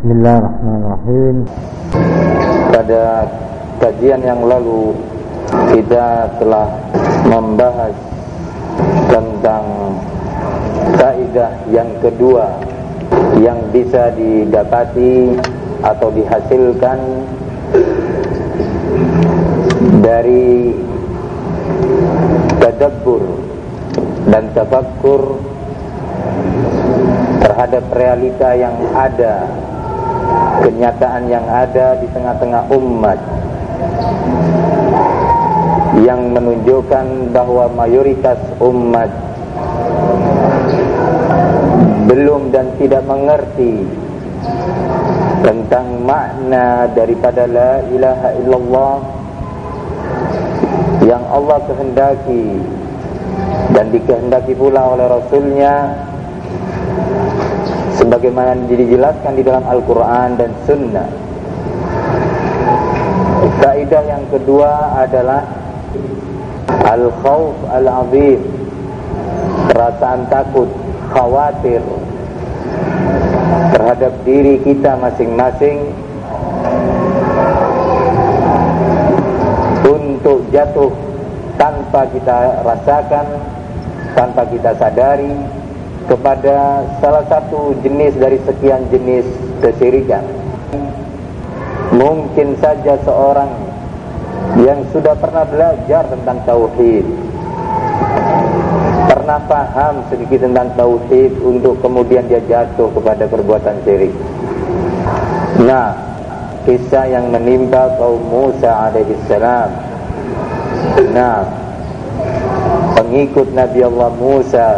Bismillahirrahmanirrahim. Pada kajian yang lalu Kita telah membahas Tentang Kaidah yang kedua Yang bisa didapati Atau dihasilkan Dari Tadabbur Dan tafakkur terhadap realita yang ada kenyataan yang ada di tengah-tengah umat yang menunjukkan bahwa mayoritas umat belum dan tidak mengerti tentang makna daripada la ilaha illallah yang Allah kehendaki dan dikehendaki pula oleh Rasulnya sebagaimana dijelaskan di dalam Al-Quran dan Sunnah. Kaidah yang kedua adalah al-khawf al-azim, perasaan takut, khawatir terhadap diri kita masing-masing untuk jatuh tanpa kita rasakan, tanpa kita sadari kepada salah satu jenis dari sekian jenis kesyirikan. Mungkin saja seorang yang sudah pernah belajar tentang tauhid, pernah paham sedikit tentang tauhid untuk kemudian dia jatuh kepada perbuatan syirik. Nah, kisah yang menimpa kaum Musa alaihissalam. Nah, pengikut Nabi Allah Musa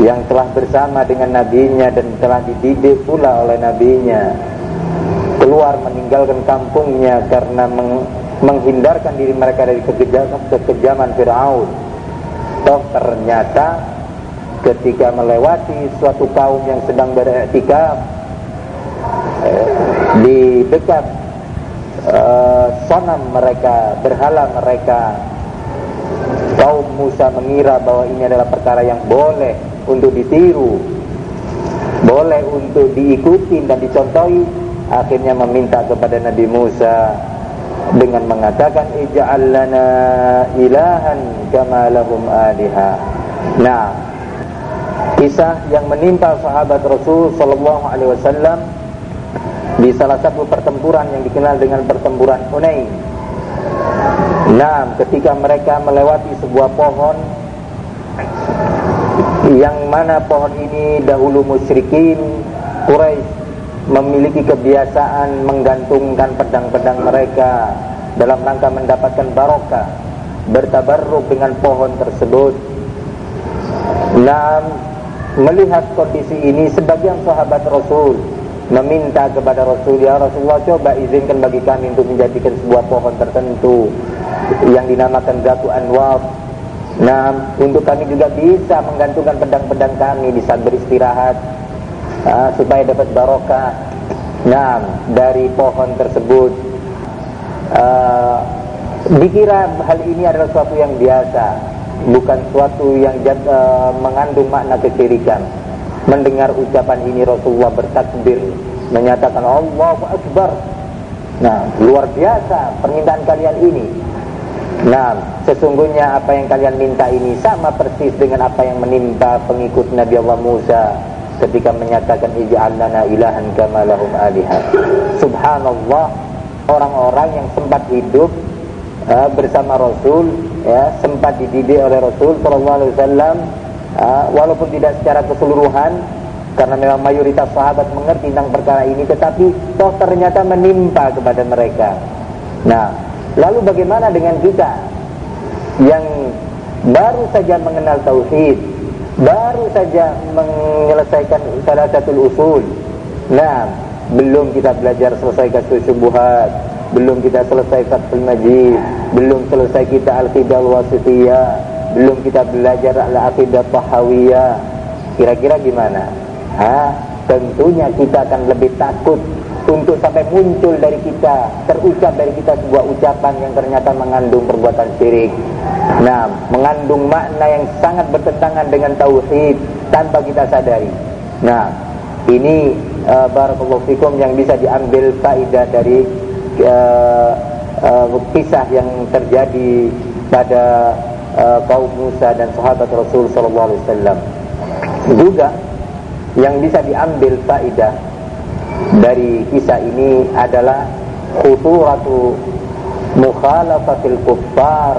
yang telah bersama dengan nabinya dan telah dididik pula oleh nabinya. Keluar meninggalkan kampungnya karena meng menghindarkan diri mereka dari kekejaman, kekejaman Fir'aun. Toh ternyata ketika melewati suatu kaum yang sedang beriktikaf eh, di dekat uh, sonam mereka berhala mereka kaum Musa mengira bahwa ini adalah perkara yang boleh untuk ditiru. Boleh untuk diikuti dan dicontohi. Akhirnya meminta kepada Nabi Musa dengan mengatakan ij'al lana ilahan kama lahum aliha. Nah kisah yang menimpa sahabat Rasul sallallahu alaihi wasallam di salah satu pertempuran yang dikenal dengan pertempuran Hunain. Nah, ketika mereka melewati sebuah pohon yang mana pohon ini dahulu musyrikin Quraisy memiliki kebiasaan menggantungkan pedang-pedang mereka dalam rangka mendapatkan barokah bertabarruk dengan pohon tersebut. Nah, melihat kondisi ini sebagian sahabat Rasul meminta kepada Rasul ya Rasulullah coba izinkan bagi kami untuk menjadikan sebuah pohon tertentu yang dinamakan Gatu Anwar Nah, untuk kami juga bisa menggantungkan pedang-pedang kami di saat beristirahat uh, supaya dapat barokah. Nah, dari pohon tersebut uh, dikira hal ini adalah suatu yang biasa, bukan suatu yang uh, mengandung makna kesyirikan. Mendengar ucapan ini Rasulullah bertakbir menyatakan Allahu Akbar. Nah, luar biasa permintaan kalian ini. Nah, sesungguhnya apa yang kalian minta ini sama persis dengan apa yang menimpa pengikut Nabi Allah Musa ketika menyatakan ij'al lana ilahan kama lahum. Subhanallah, orang-orang yang sempat hidup uh, bersama Rasul ya, sempat dididik oleh Rasul sallallahu alaihi wasallam uh, walaupun tidak secara keseluruhan karena memang mayoritas sahabat mengerti tentang perkara ini tetapi toh ternyata menimpa kepada mereka. Nah, Lalu bagaimana dengan kita yang baru saja mengenal tauhid, baru saja menyelesaikan salah satu usul. Nah, belum kita belajar selesai kasus belum kita selesai fathul majid, belum selesai kita al-qidah wasitiyah, belum kita belajar al-aqidah tahawiyah. Kira-kira gimana? Ha? Tentunya kita akan lebih takut untuk sampai muncul dari kita, terucap dari kita sebuah ucapan yang ternyata mengandung perbuatan syirik. Nah, mengandung makna yang sangat bertentangan dengan tauhid tanpa kita sadari. Nah, ini uh, barakallahu fikum yang bisa diambil faidah dari uh, uh, kisah yang terjadi pada uh, kaum Musa dan sahabat Rasul sallallahu alaihi wasallam. Juga yang bisa diambil faidah dari kisah ini adalah khuturatu mukhalafatil kuffar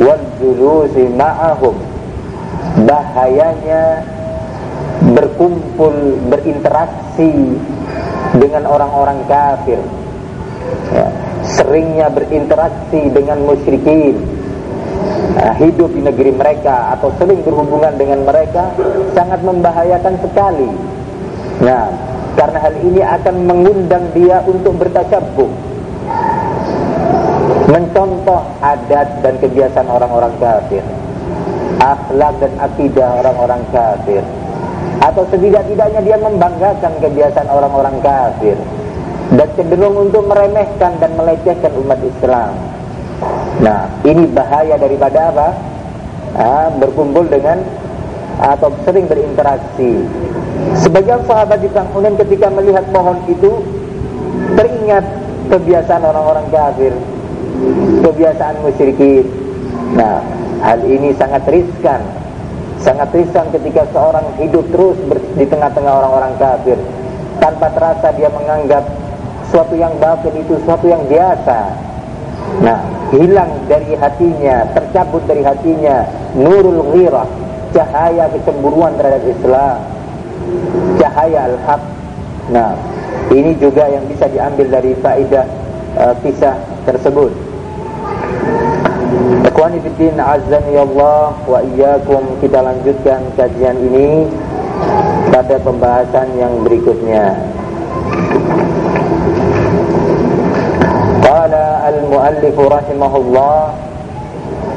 wal julusi ma'ahum. Bahayanya berkumpul berinteraksi dengan orang-orang kafir. Ya, seringnya berinteraksi dengan musyrikin. Nah, hidup di negeri mereka atau sering berhubungan dengan mereka sangat membahayakan sekali. Nah karena hal ini akan mengundang dia untuk bertacabuh mencontoh adat dan kebiasaan orang-orang kafir akhlak dan akidah orang-orang kafir atau setidak-tidaknya dia membanggakan kebiasaan orang-orang kafir dan cenderung untuk meremehkan dan melecehkan umat Islam. Nah, ini bahaya daripada apa? Ah, berkumpul dengan atau sering berinteraksi. Sebagian sahabat di Hunain ketika melihat pohon itu teringat kebiasaan orang-orang kafir, kebiasaan musyrikin. Nah, hal ini sangat riskan Sangat riskan ketika seorang hidup terus di tengah-tengah orang-orang kafir tanpa terasa dia menganggap suatu yang batin itu suatu yang biasa. Nah, hilang dari hatinya, tercabut dari hatinya nurul ghirah, cahaya kecemburuan terhadap Islam, cahaya al-haq. Nah, ini juga yang bisa diambil dari faedah uh, kisah tersebut. Ikhwani fiddin azani Allah wa iyyakum kita lanjutkan kajian ini pada pembahasan yang berikutnya. Qala al-muallif rahimahullah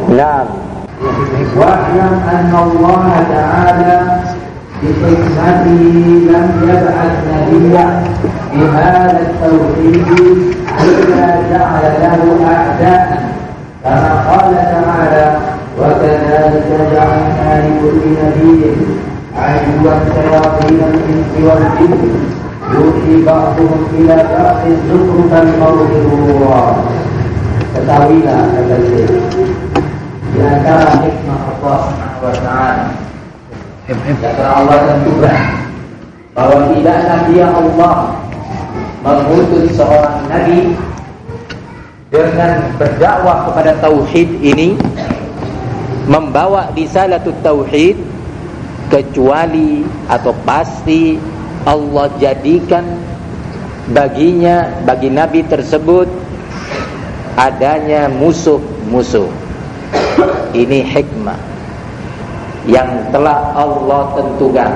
Naam. Wa'lam anna Allah Ta'ala بحكمته لم يبعث نبيا بهذا التوحيد إلا جعل له أعداء كما قال تعالى وكذلك جعلنا لكل نبي عدوا شياطين الانس والجن يوحي بعضهم إلى بعض زخرف الموت غرورا ketahuilah kata Syekh di antara hikmah Allah Subhanahu antara Allah tentukan bahwa tidaklah dia Allah mengutus seorang nabi dengan berdakwah kepada tauhid ini membawa risalatut tauhid kecuali atau pasti Allah jadikan baginya bagi nabi tersebut adanya musuh-musuh. Ini hikmah yang telah Allah tentukan.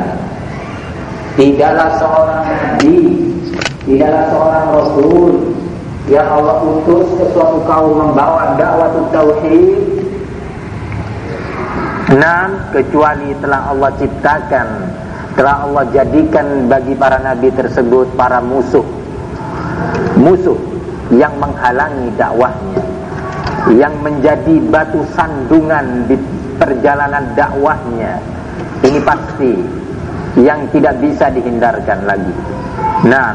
Tidaklah seorang nabi tidaklah seorang rasul yang Allah utus ke suatu kaum membawa dakwah tauhid. Enam kecuali telah Allah ciptakan telah Allah jadikan bagi para nabi tersebut para musuh. Musuh yang menghalangi dakwahnya yang menjadi batu sandungan di perjalanan dakwahnya ini pasti yang tidak bisa dihindarkan lagi. Nah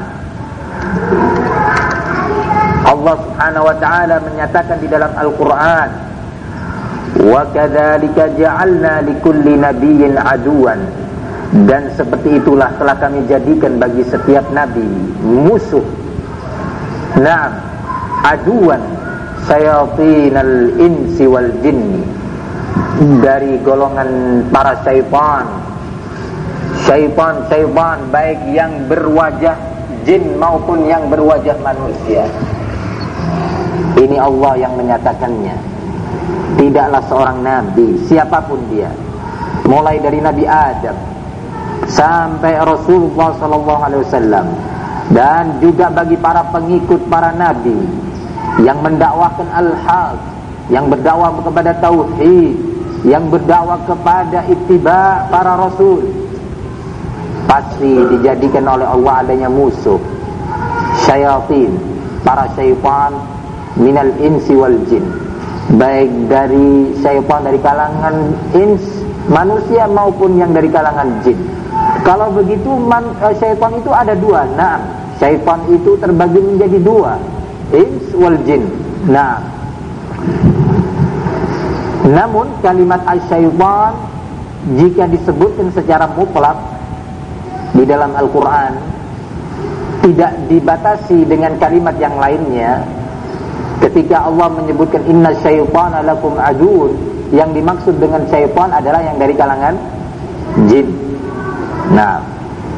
Allah Subhanahu wa taala menyatakan di dalam Al-Qur'an wa kadzalika ja'alna likulli nabiyyin aduwan. Dan seperti itulah telah kami jadikan bagi setiap nabi musuh. Naam aduan sayatinal insi wal jinni dari golongan para syaitan. Syaitan-syaitan baik yang berwajah jin maupun yang berwajah manusia. Ini Allah yang menyatakannya. Tidaklah seorang nabi, siapa pun dia, mulai dari Nabi Adam sampai Rasulullah sallallahu alaihi wasallam. Dan juga bagi para pengikut para nabi yang mendakwahkan al-haq, yang berdakwah kepada tauhid, yang berdakwah kepada ittiba para rasul pasti dijadikan oleh Allah adanya musuh syaitan para syaitan minal insi wal jin baik dari syaitan dari kalangan ins manusia maupun yang dari kalangan jin Kalau begitu man, uh, syaitan itu ada dua. Nah, syaitan itu terbagi menjadi dua. Ins wal jin. Nah. Namun kalimat asyaitan jika disebutkan secara mutlak di dalam Al-Qur'an tidak dibatasi dengan kalimat yang lainnya ketika Allah menyebutkan inna syaitana lakum adun yang dimaksud dengan syaitan adalah yang dari kalangan jin. Nah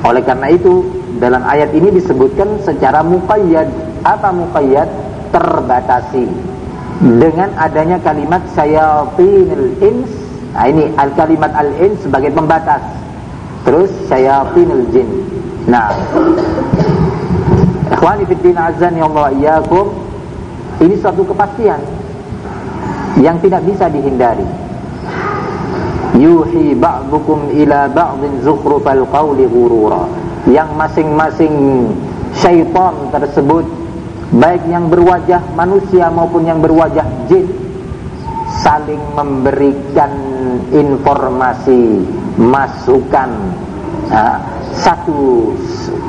oleh karena itu dalam ayat ini disebutkan secara muqayyad. Apa muqayyad? Terbatasi dengan adanya kalimat syayatinil ins nah ini al kalimat al ins sebagai pembatas terus syayatinil jin nah Ikhwani fiddin azan ya Allah iyyakum ini suatu kepastian yang tidak bisa dihindari. Yuhi ba'dukum ila ba'din zukhrufal qawli ghurura. Yang masing-masing syaitan tersebut baik yang berwajah manusia maupun yang berwajah jin saling memberikan informasi masukan uh, satu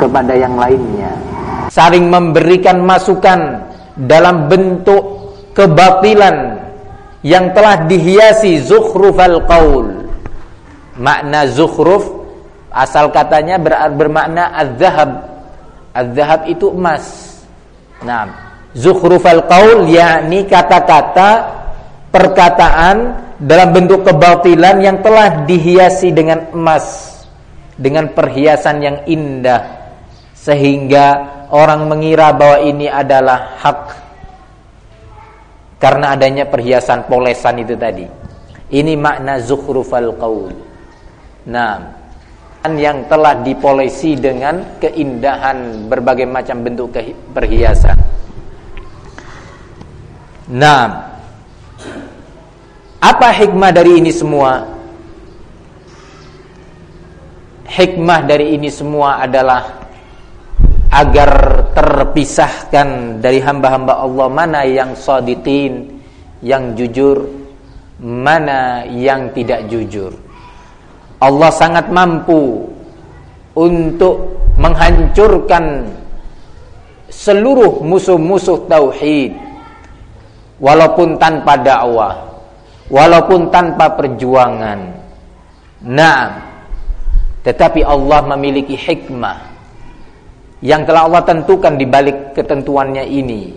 kepada yang lainnya saling memberikan masukan dalam bentuk kebatilan yang telah dihiasi zukhrufal qaul. Makna zukhruf asal katanya ber bermakna az-zahab. Az-zahab itu emas. Nah, zukhrufal qaul yakni kata-kata perkataan dalam bentuk kebatilan yang telah dihiasi dengan emas dengan perhiasan yang indah sehingga orang mengira bahwa ini adalah hak karena adanya perhiasan polesan itu tadi. Ini makna zukhrufal qaul. Nah, yang telah dipolesi dengan keindahan berbagai macam bentuk perhiasan. Nah, apa hikmah dari ini semua? Hikmah dari ini semua adalah agar terpisahkan dari hamba-hamba Allah mana yang sadiqin, yang jujur, mana yang tidak jujur. Allah sangat mampu untuk menghancurkan seluruh musuh-musuh tauhid walaupun tanpa dakwah, walaupun tanpa perjuangan. Nah, tetapi Allah memiliki hikmah yang telah Allah tentukan di balik ketentuannya ini.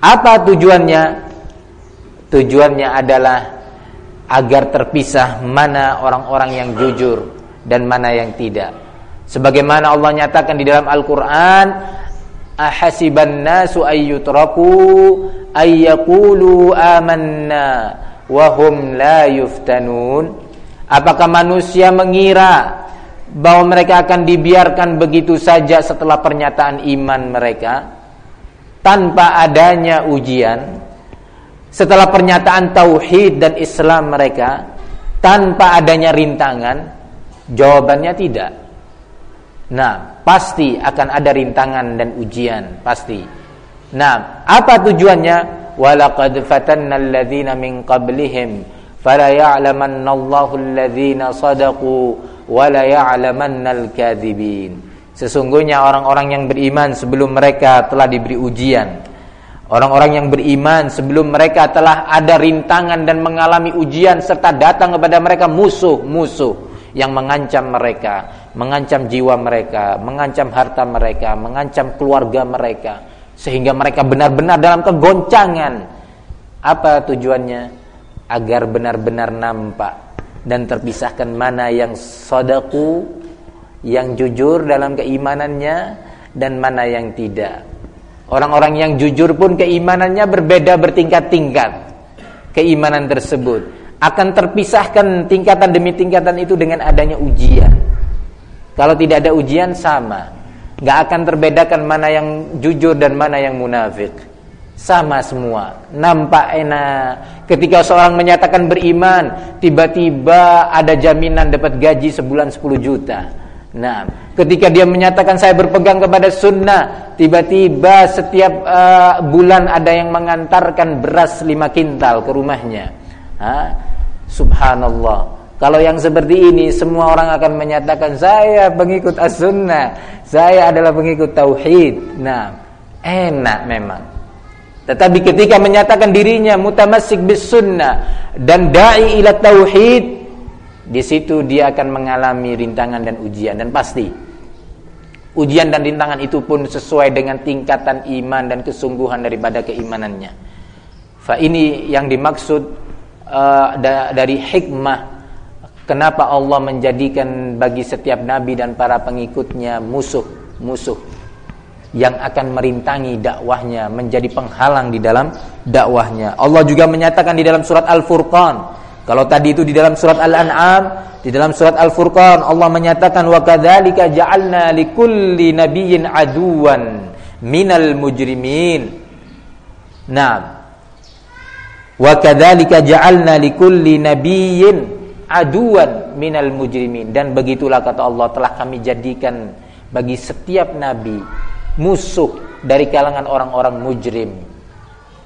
Apa tujuannya? Tujuannya adalah agar terpisah mana orang-orang yang jujur dan mana yang tidak. Sebagaimana Allah nyatakan di dalam Al-Qur'an, "Ahasiban ayyutraku ayyaqulu amanna wa hum la yuftanun?" Apakah manusia mengira bahwa mereka akan dibiarkan begitu saja setelah pernyataan iman mereka tanpa adanya ujian setelah pernyataan tauhid dan Islam mereka tanpa adanya rintangan jawabannya tidak nah pasti akan ada rintangan dan ujian pasti nah apa tujuannya walaqad fatanna alladhina min qablihim fala ya'lamanna Allahu alladhina sadaqu wala ya'lamannal kadhibin. Sesungguhnya orang-orang yang beriman sebelum mereka telah diberi ujian. Orang-orang yang beriman sebelum mereka telah ada rintangan dan mengalami ujian serta datang kepada mereka musuh-musuh yang mengancam mereka, mengancam jiwa mereka, mengancam harta mereka, mengancam keluarga mereka sehingga mereka benar-benar dalam kegoncangan. Apa tujuannya? Agar benar-benar nampak dan terpisahkan mana yang sodaku yang jujur dalam keimanannya dan mana yang tidak orang-orang yang jujur pun keimanannya berbeda bertingkat-tingkat. Keimanan tersebut akan terpisahkan tingkatan demi tingkatan itu dengan adanya ujian. Kalau tidak ada ujian sama. Gak akan terbedakan mana yang jujur dan mana yang munafik. Sama semua. Nampak enak. Ketika seorang menyatakan beriman tiba-tiba ada jaminan dapat gaji sebulan 10 juta nah ketika dia menyatakan saya berpegang kepada sunnah tiba-tiba setiap uh, bulan ada yang mengantarkan beras 5 kintal ke rumahnya ha? subhanallah Kalau yang seperti ini semua orang akan menyatakan saya pengikut as-sunnah, saya adalah pengikut tauhid. Nah, enak memang. Tetapi ketika menyatakan dirinya mutamassik bis sunnah dan dai ila tauhid, di situ dia akan mengalami rintangan dan ujian dan pasti ujian dan rintangan itu pun sesuai dengan tingkatan iman dan kesungguhan daripada keimanannya. Fa ini yang dimaksud uh, da dari hikmah Kenapa Allah menjadikan bagi setiap nabi dan para pengikutnya musuh-musuh yang akan merintangi dakwahnya, menjadi penghalang di dalam dakwahnya. Allah juga menyatakan di dalam surat Al-Furqan. Kalau tadi itu di dalam surat Al-An'am, di dalam surat Al-Furqan Allah menyatakan wa kadzalika ja'alna likulli nabiyyin aduwan minal mujrimin. Nah, wa kadzalika ja'alna likulli nabiyyin aduan minal mujrimin. Dan begitulah kata Allah telah kami jadikan bagi setiap nabi musuh dari kalangan orang-orang mujrim.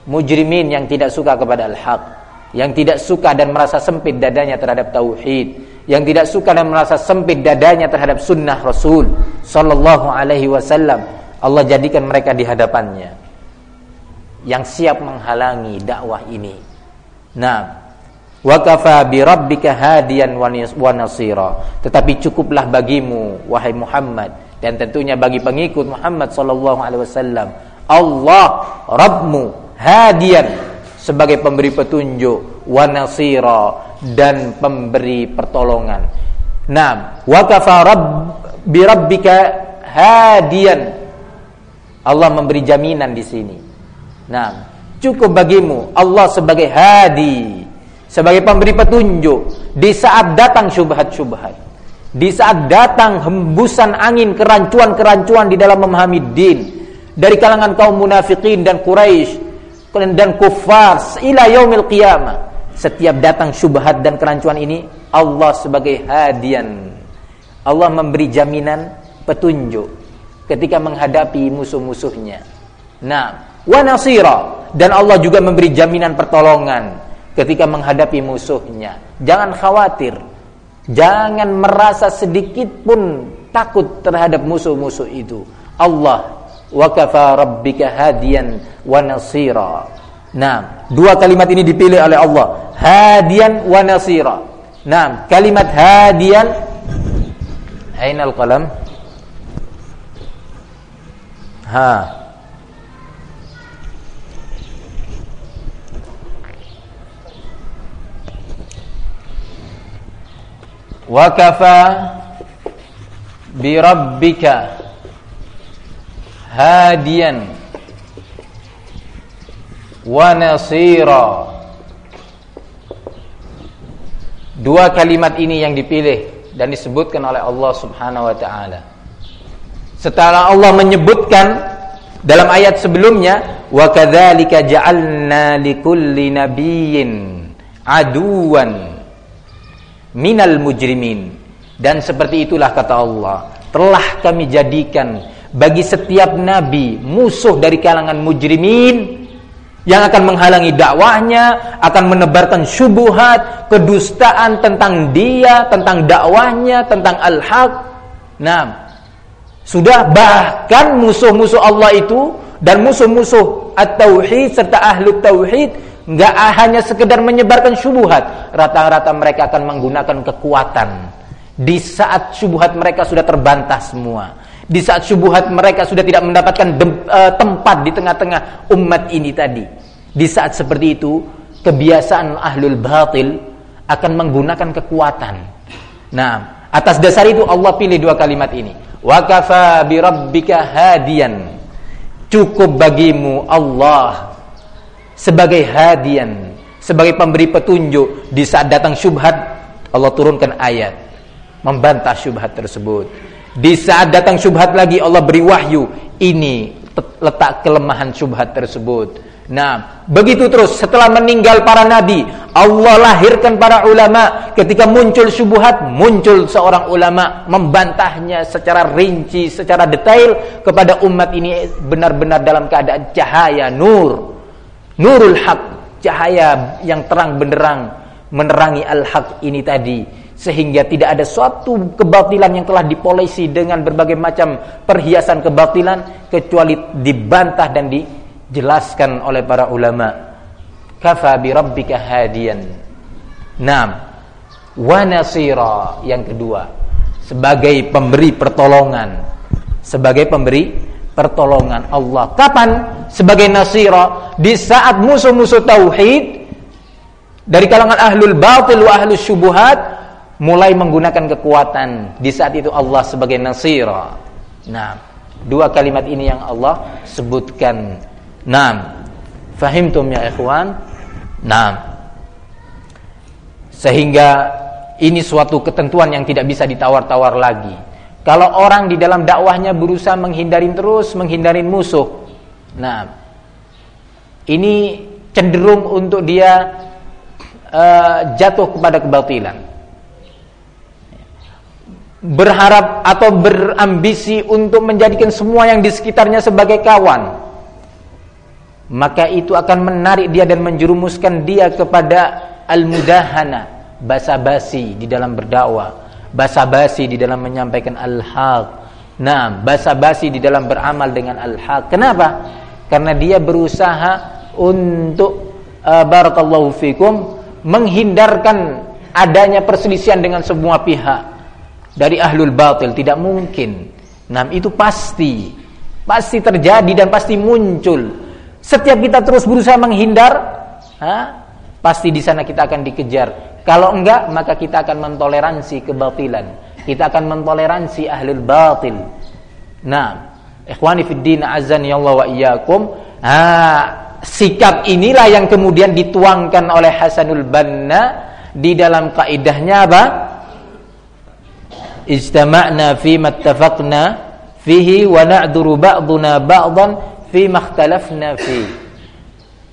Mujrimin yang tidak suka kepada al-haq yang tidak suka dan merasa sempit dadanya terhadap tauhid. Yang tidak suka dan merasa sempit dadanya terhadap sunnah Rasul sallallahu alaihi wasallam. Allah jadikan mereka di hadapannya. Yang siap menghalangi dakwah ini. Nah wa kafa bi rabbika hadiyan wa nasira. Tetapi cukuplah bagimu wahai Muhammad dan tentunya bagi pengikut Muhammad sallallahu alaihi wasallam Allah Rabbmu hadian sebagai pemberi petunjuk wa nasira dan pemberi pertolongan. Naam wa kafa bi rabbika Allah memberi jaminan di sini. Nah, cukup bagimu Allah sebagai hadi sebagai pemberi petunjuk. Di saat datang syubhat-syubhat di saat datang hembusan angin kerancuan-kerancuan di dalam memahami din dari kalangan kaum munafikin dan Quraisy dan kufar ila yaumil qiyamah setiap datang syubhat dan kerancuan ini Allah sebagai hadian Allah memberi jaminan petunjuk ketika menghadapi musuh-musuhnya nah wa nasira dan Allah juga memberi jaminan pertolongan ketika menghadapi musuhnya. Jangan khawatir. Jangan merasa sedikit pun takut terhadap musuh-musuh itu. Allah wa kafa rabbika hadiyan wa nasira. Nah, dua kalimat ini dipilih oleh Allah. Hadiyan wa nasira. Nah, kalimat hadiyan Ainal qalam? Ha. wa kafa bi rabbika hadiyan wa nasira. Dua kalimat ini yang dipilih dan disebutkan oleh Allah Subhanahu wa taala. Setelah Allah menyebutkan dalam ayat sebelumnya wa kadzalika ja'alna likulli nabiyyin aduwan minal mujrimin. Dan seperti itulah kata Allah telah kami jadikan bagi setiap nabi musuh dari kalangan mujrimin yang akan menghalangi dakwahnya, akan menebarkan syubhat, kedustaan tentang dia, tentang dakwahnya, tentang al-haq. Nah, sudah bahkan musuh-musuh Allah itu dan musuh-musuh at-tauhid serta ahlu tauhid nggak hanya sekedar menyebarkan syubhat, rata-rata mereka akan menggunakan kekuatan. Di saat syubhat mereka sudah terbantah semua, di saat syubhat mereka sudah tidak mendapatkan uh, tempat di tengah-tengah umat ini tadi. Di saat seperti itu, kebiasaan ahlul batil akan menggunakan kekuatan. Nah, atas dasar itu Allah pilih dua kalimat ini. Wa kafa bi rabbika hadiyan. Cukup bagimu Allah sebagai hadian, sebagai pemberi petunjuk di saat datang syubhat, Allah turunkan ayat membantah syubhat tersebut. Di saat datang syubhat lagi Allah beri wahyu, ini letak kelemahan syubhat tersebut. Nah, begitu terus setelah meninggal para nabi, Allah lahirkan para ulama. Ketika muncul syubhat, muncul seorang ulama membantahnya secara rinci, secara detail kepada umat ini benar-benar dalam keadaan cahaya nur nurul haq cahaya yang terang benderang menerangi al-haq ini tadi sehingga tidak ada suatu kebatilan yang telah dipolisi dengan berbagai macam perhiasan kebatilan kecuali dibantah dan dijelaskan oleh para ulama. Kafa bi rabbika hadiyan. Nam wa nasira yang kedua. Sebagai pemberi pertolongan. Sebagai pemberi pertolongan Allah. Kapan? Sebagai nasira. Di saat musuh-musuh tauhid dari kalangan ahlul batil wa ahlus syubuhat mulai menggunakan kekuatan di saat itu Allah sebagai nasira nah dua kalimat ini yang Allah sebutkan. Nah fahimtum ya ikhwan? Nah sehingga ini suatu ketentuan yang tidak bisa ditawar-tawar lagi. Kalau orang di dalam dakwahnya berusaha menghindarin terus menghindarin musuh. Nah ini cenderung untuk dia uh, jatuh kepada kebatilan berharap atau berambisi untuk menjadikan semua yang di sekitarnya sebagai kawan maka itu akan menarik dia dan menjerumuskan dia kepada al-mudahana basa-basi di dalam berdakwah basa-basi di dalam menyampaikan al-haq. Nah basa-basi di dalam beramal dengan al-haq. Kenapa? Karena dia berusaha untuk uh, barakallahu fikum menghindarkan adanya perselisihan dengan semua pihak dari ahlul batil tidak mungkin. Nah, itu pasti pasti terjadi dan pasti muncul. Setiap kita terus berusaha menghindar, ha? pasti di sana kita akan dikejar. Kalau enggak, maka kita akan mentoleransi kebatilan. Kita akan mentoleransi ahlul batil. Nah, ikhwani fid din azani Allah wa iyyakum. Ha, sikap inilah yang kemudian dituangkan oleh Hasanul Banna di dalam kaidahnya apa? Ijtama'na fi mattafaqna fihi wa na'duru ba'duna ba'dan fi makhtalafna fi.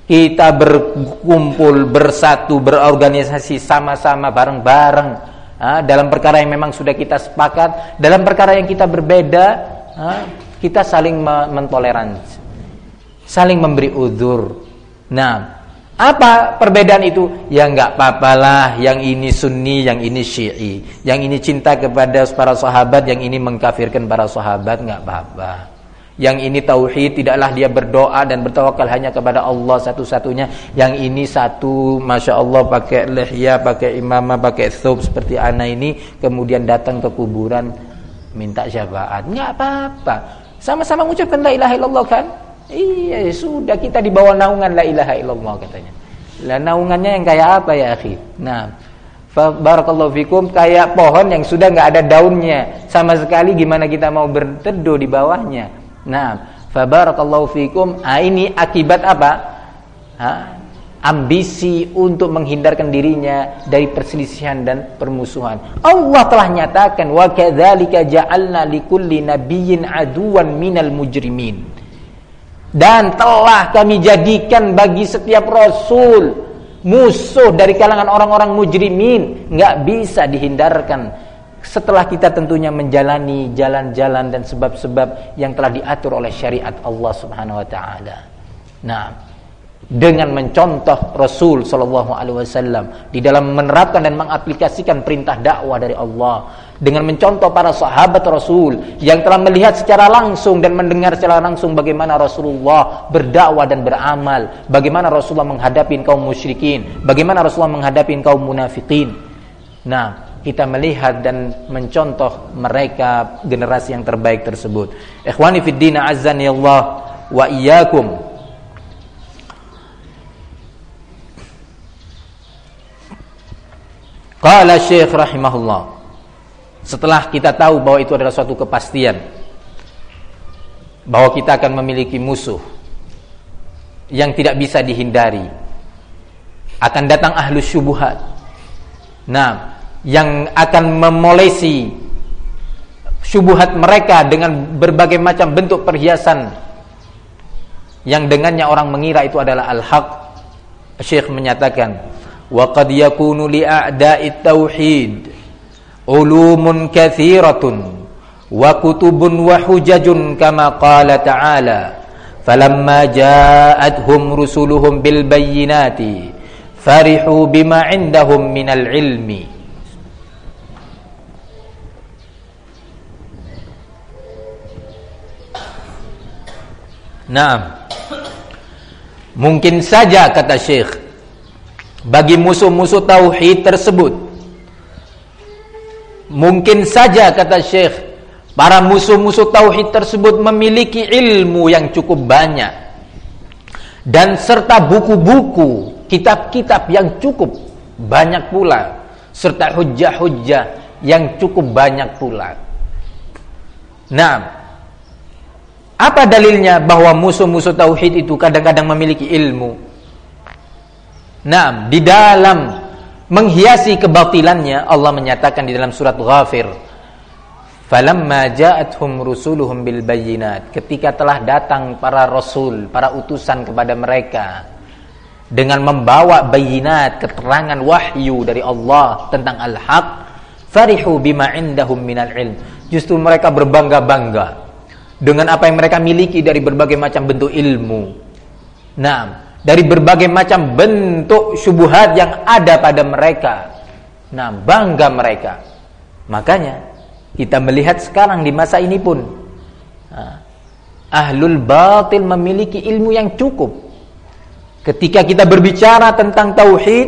Kita berkumpul bersatu berorganisasi sama-sama bareng-bareng. Dalam perkara yang memang sudah kita sepakat dalam perkara yang kita berbeda kita saling mentoleransi saling memberi udur nah apa perbedaan itu? Ya enggak apa-apalah, yang ini sunni, yang ini syi'i. Yang ini cinta kepada para sahabat, yang ini mengkafirkan para sahabat, enggak apa-apa. Yang ini tauhid, tidaklah dia berdoa dan bertawakal hanya kepada Allah satu-satunya. Yang ini satu, Masya Allah pakai lehya, pakai imamah, pakai thub seperti ana ini. Kemudian datang ke kuburan, minta syafaat. Enggak apa-apa. Sama-sama mengucapkan la ilaha illallah kan? Iya, sudah kita di bawah naungan la ilaha illallah katanya. Lah naungannya yang kayak apa ya, akhi? Nah, barakallahu fikum kayak pohon yang sudah nggak ada daunnya sama sekali gimana kita mau berteduh di bawahnya. Nah, barakallahu fikum, ah ini akibat apa? Ha? ambisi untuk menghindarkan dirinya dari perselisihan dan permusuhan. Allah telah nyatakan wa kadzalika ja'alna likulli nabiyyin aduwan minal mujrimin dan telah kami jadikan bagi setiap rasul musuh dari kalangan orang-orang mujrimin nggak bisa dihindarkan setelah kita tentunya menjalani jalan-jalan dan sebab-sebab yang telah diatur oleh syariat Allah Subhanahu wa taala. Nah, dengan mencontoh Rasul Shallallahu Alaihi Wasallam di dalam menerapkan dan mengaplikasikan perintah dakwah dari Allah. Dengan mencontoh para sahabat Rasul yang telah melihat secara langsung dan mendengar secara langsung bagaimana Rasulullah berdakwah dan beramal bagaimana Rasulullah menghadapi kaum musyrikin bagaimana Rasulullah menghadapi kaum munafikin. Nah kita melihat dan mencontoh mereka generasi yang terbaik tersebut. Ikhwani fid din wa iyyakum Qala Syekh rahimahullah. Setelah kita tahu bahwa itu adalah suatu kepastian bahwa kita akan memiliki musuh yang tidak bisa dihindari. Akan datang ahlus syubuhat. Nah, yang akan memolesi syubuhat mereka dengan berbagai macam bentuk perhiasan yang dengannya orang mengira itu adalah al-haq. Syekh menyatakan وقد يكون لأعداء التوحيد علوم كثيرة وكتب وحجج كما قال تعالى فلما جاءتهم رسلهم بالبينات فرحوا بما عندهم من العلم. نعم. ممكن saja kata Syekh bagi musuh-musuh tauhid tersebut mungkin saja kata Syekh para musuh-musuh tauhid tersebut memiliki ilmu yang cukup banyak dan serta buku-buku kitab-kitab yang cukup banyak pula serta hujah-hujah yang cukup banyak pula. Nah, apa dalilnya bahwa musuh-musuh tauhid itu kadang-kadang memiliki ilmu? Nah, di dalam menghiasi kebatilannya Allah menyatakan di dalam surat Ghafir, "Falamma ja'atuhum rusuluhum bil bayyinat." Ketika telah datang para rasul, para utusan kepada mereka dengan membawa bayinat, keterangan wahyu dari Allah tentang al-haq, farihu bima indahum minal ilm. Justru mereka berbangga-bangga dengan apa yang mereka miliki dari berbagai macam bentuk ilmu. Nah, dari berbagai macam bentuk syubhat yang ada pada mereka. Nah, bangga mereka. Makanya kita melihat sekarang di masa ini pun nah, ahlul batil memiliki ilmu yang cukup. Ketika kita berbicara tentang tauhid,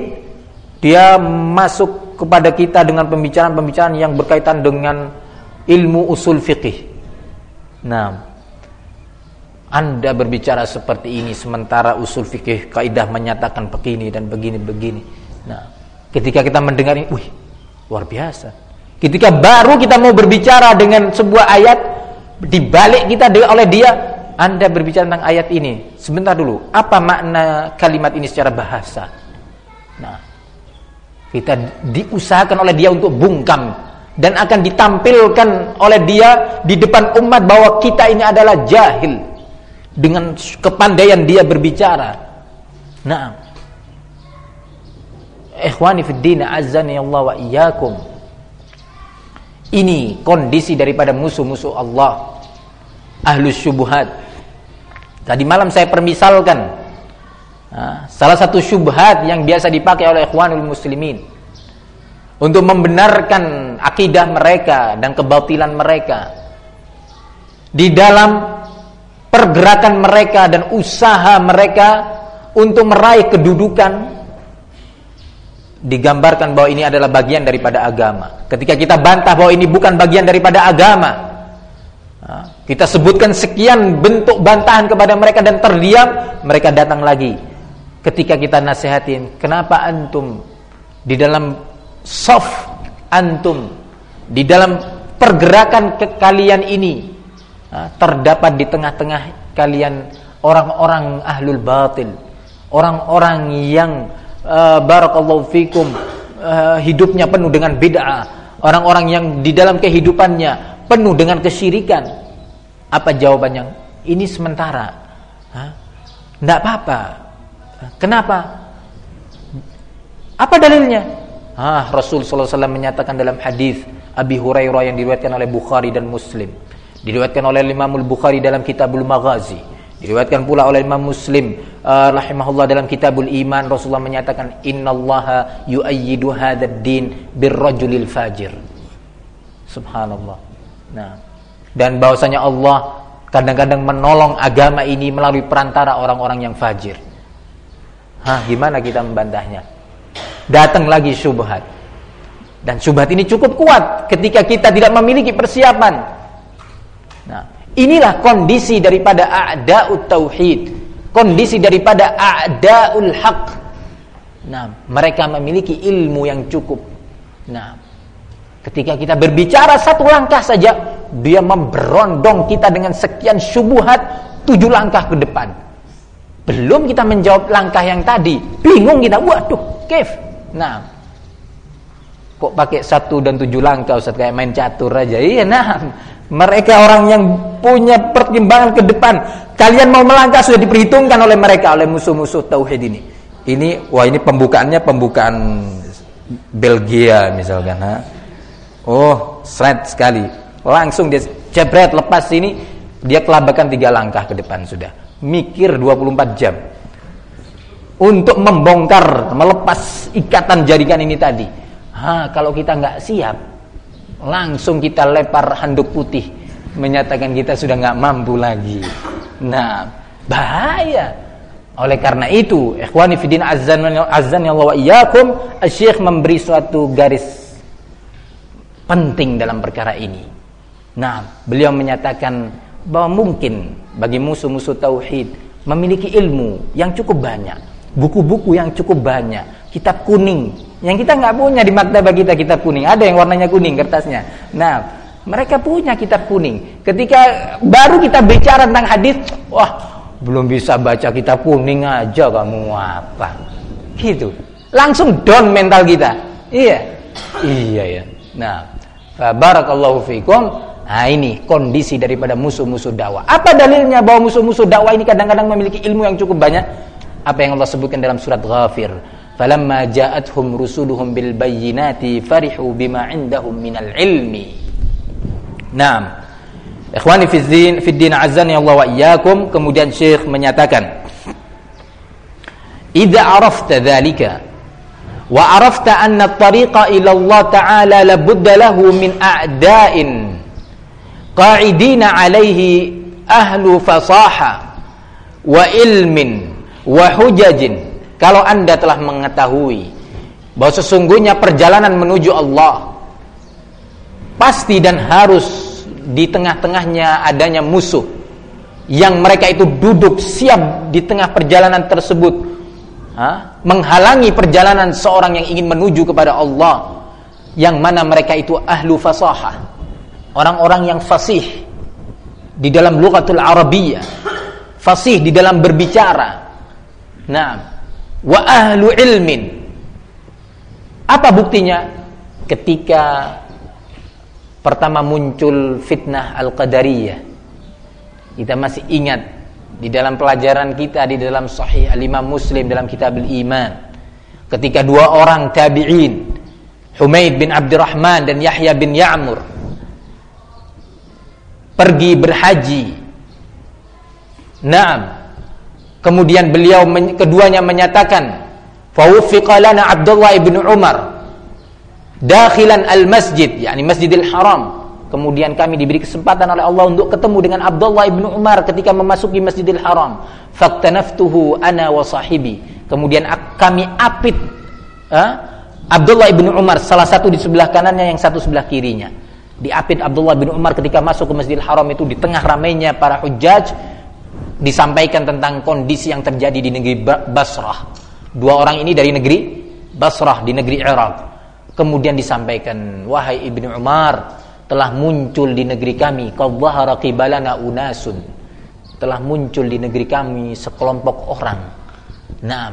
dia masuk kepada kita dengan pembicaraan-pembicaraan yang berkaitan dengan ilmu usul fikih Nah, Anda berbicara seperti ini sementara usul fikih kaidah menyatakan begini dan begini-begini. Nah, ketika kita mendengar ini, wih, luar biasa. Ketika baru kita mau berbicara dengan sebuah ayat dibalik kita oleh dia, Anda berbicara tentang ayat ini. Sebentar dulu, apa makna kalimat ini secara bahasa? Nah, kita diusahakan oleh dia untuk bungkam dan akan ditampilkan oleh dia di depan umat bahwa kita ini adalah jahil dengan kepandaian dia berbicara. Nah, ikhwani fid din Allah wa iyyakum. Ini kondisi daripada musuh-musuh Allah. Ahlus syubhat. Tadi malam saya permisalkan salah satu syubhat yang biasa dipakai oleh ikhwanul muslimin untuk membenarkan akidah mereka dan kebatilan mereka di dalam pergerakan mereka dan usaha mereka untuk meraih kedudukan digambarkan bahwa ini adalah bagian daripada agama. Ketika kita bantah bahwa ini bukan bagian daripada agama, kita sebutkan sekian bentuk bantahan kepada mereka dan terdiam, mereka datang lagi. Ketika kita nasihatin, kenapa antum di dalam soft antum di dalam pergerakan ke kalian ini terdapat di tengah-tengah kalian orang-orang ahlul batil orang-orang yang uh, barakallahu fikum uh, hidupnya penuh dengan bid'ah orang-orang yang di dalam kehidupannya penuh dengan kesyirikan. Apa jawabannya? Ini sementara. Tidak apa-apa. Kenapa? Apa dalilnya? Ah, Rasul wasallam menyatakan dalam hadis Abi Hurairah yang diriwayatkan oleh Bukhari dan Muslim. Diriwayatkan oleh Imam Al-Bukhari dalam Kitabul Maghazi. Diriwayatkan pula oleh Imam Muslim uh, rahimahullah dalam Kitabul Iman Rasulullah menyatakan innallaha yu'ayyidu hadzal din birrajulil fajir. Subhanallah. Nah, dan bahwasanya Allah kadang-kadang menolong agama ini melalui perantara orang-orang yang fajir. Hah, gimana kita membantahnya? datang lagi syubhat. Dan syubhat ini cukup kuat ketika kita tidak memiliki persiapan. Inilah kondisi daripada a'da'ut tauhid, kondisi daripada a'da'ul haq. Nah, mereka memiliki ilmu yang cukup. Nah, ketika kita berbicara satu langkah saja, dia memberondong kita dengan sekian syubhat tujuh langkah ke depan. Belum kita menjawab langkah yang tadi, bingung kita, waduh, kef, Nah, kok pakai satu dan tujuh langkah Ustaz kayak main catur aja. Iya, nah. Mereka orang yang punya pertimbangan ke depan. Kalian mau melangkah sudah diperhitungkan oleh mereka oleh musuh-musuh tauhid ini. Ini wah ini pembukaannya pembukaan Belgia misalkan, ha. Oh, seret sekali. Langsung dia jebret lepas sini, dia kelabakan tiga langkah ke depan sudah. Mikir 24 jam untuk membongkar, melepas ikatan jaringan ini tadi. Ha, kalau kita nggak siap, langsung kita lepar handuk putih, menyatakan kita sudah nggak mampu lagi. Nah, Bahaya. Oleh karena itu, ikhwani fiddin azan azan Allah wa iyyakum, Syekh memberi suatu garis penting dalam perkara ini. Nah, beliau menyatakan bahwa mungkin bagi musuh-musuh tauhid memiliki ilmu yang cukup banyak, buku-buku yang cukup banyak, kitab kuning yang kita nggak punya di maktabah kita kitab kuning. Ada yang warnanya kuning kertasnya. Nah, mereka punya kitab kuning. Ketika baru kita bicara tentang hadis, wah, belum bisa baca kitab kuning aja kamu apa? Gitu. Langsung down mental kita. Iya. Iya ya. Nah, barakallahu fikum. Nah ini kondisi daripada musuh-musuh dakwah. Apa dalilnya bahwa musuh-musuh dakwah ini kadang-kadang memiliki ilmu yang cukup banyak? Apa yang Allah sebutkan dalam surat Ghafir? فلما جاءتهم رسلهم بالبينات فرحوا بما عندهم من العلم. نعم. إخواني في الدين في الدين عزني الله وإياكم كمجاهد شيخ من menyatakan إذا عرفت ذلك وعرفت أن الطريق إلى الله تعالى لابد له من أعداء قاعدين عليه أهل فصاحة وعلم وحجج kalau anda telah mengetahui bahwa sesungguhnya perjalanan menuju Allah pasti dan harus di tengah-tengahnya adanya musuh yang mereka itu duduk siap di tengah perjalanan tersebut ha? menghalangi perjalanan seorang yang ingin menuju kepada Allah yang mana mereka itu ahlu fasahah orang-orang yang fasih di dalam lughatul Arabiyah, fasih di dalam berbicara. Nah, wa ahlu ilmin. Apa buktinya? Ketika pertama muncul fitnah al-qadariyah. Kita masih ingat di dalam pelajaran kita di dalam sahih al-Imam Muslim dalam kitab al-Iman. Ketika dua orang tabi'in, Humaid bin Abdurrahman dan Yahya bin Ya'mur pergi berhaji. Naam. Kemudian beliau men keduanya menyatakan, "Fawfiqa lana Abdullah ibn Umar dakhilan al-masjid, yakni Masjidil Haram." Kemudian kami diberi kesempatan oleh Allah untuk ketemu dengan Abdullah ibn Umar ketika memasuki Masjidil Haram. Faktanaftuhu ana wa sahibi. Kemudian kami apit eh, Abdullah ibn Umar salah satu di sebelah kanannya yang satu sebelah kirinya diapit Abdullah bin Umar ketika masuk ke Masjidil Haram itu di tengah ramainya para hujjaj disampaikan tentang kondisi yang terjadi di negeri Basrah. Dua orang ini dari negeri Basrah di negeri Irak. Kemudian disampaikan, "Wahai Ibnu Umar, telah muncul di negeri kami qadhahara qibalana unasun." Telah muncul di negeri kami sekelompok orang. Nah,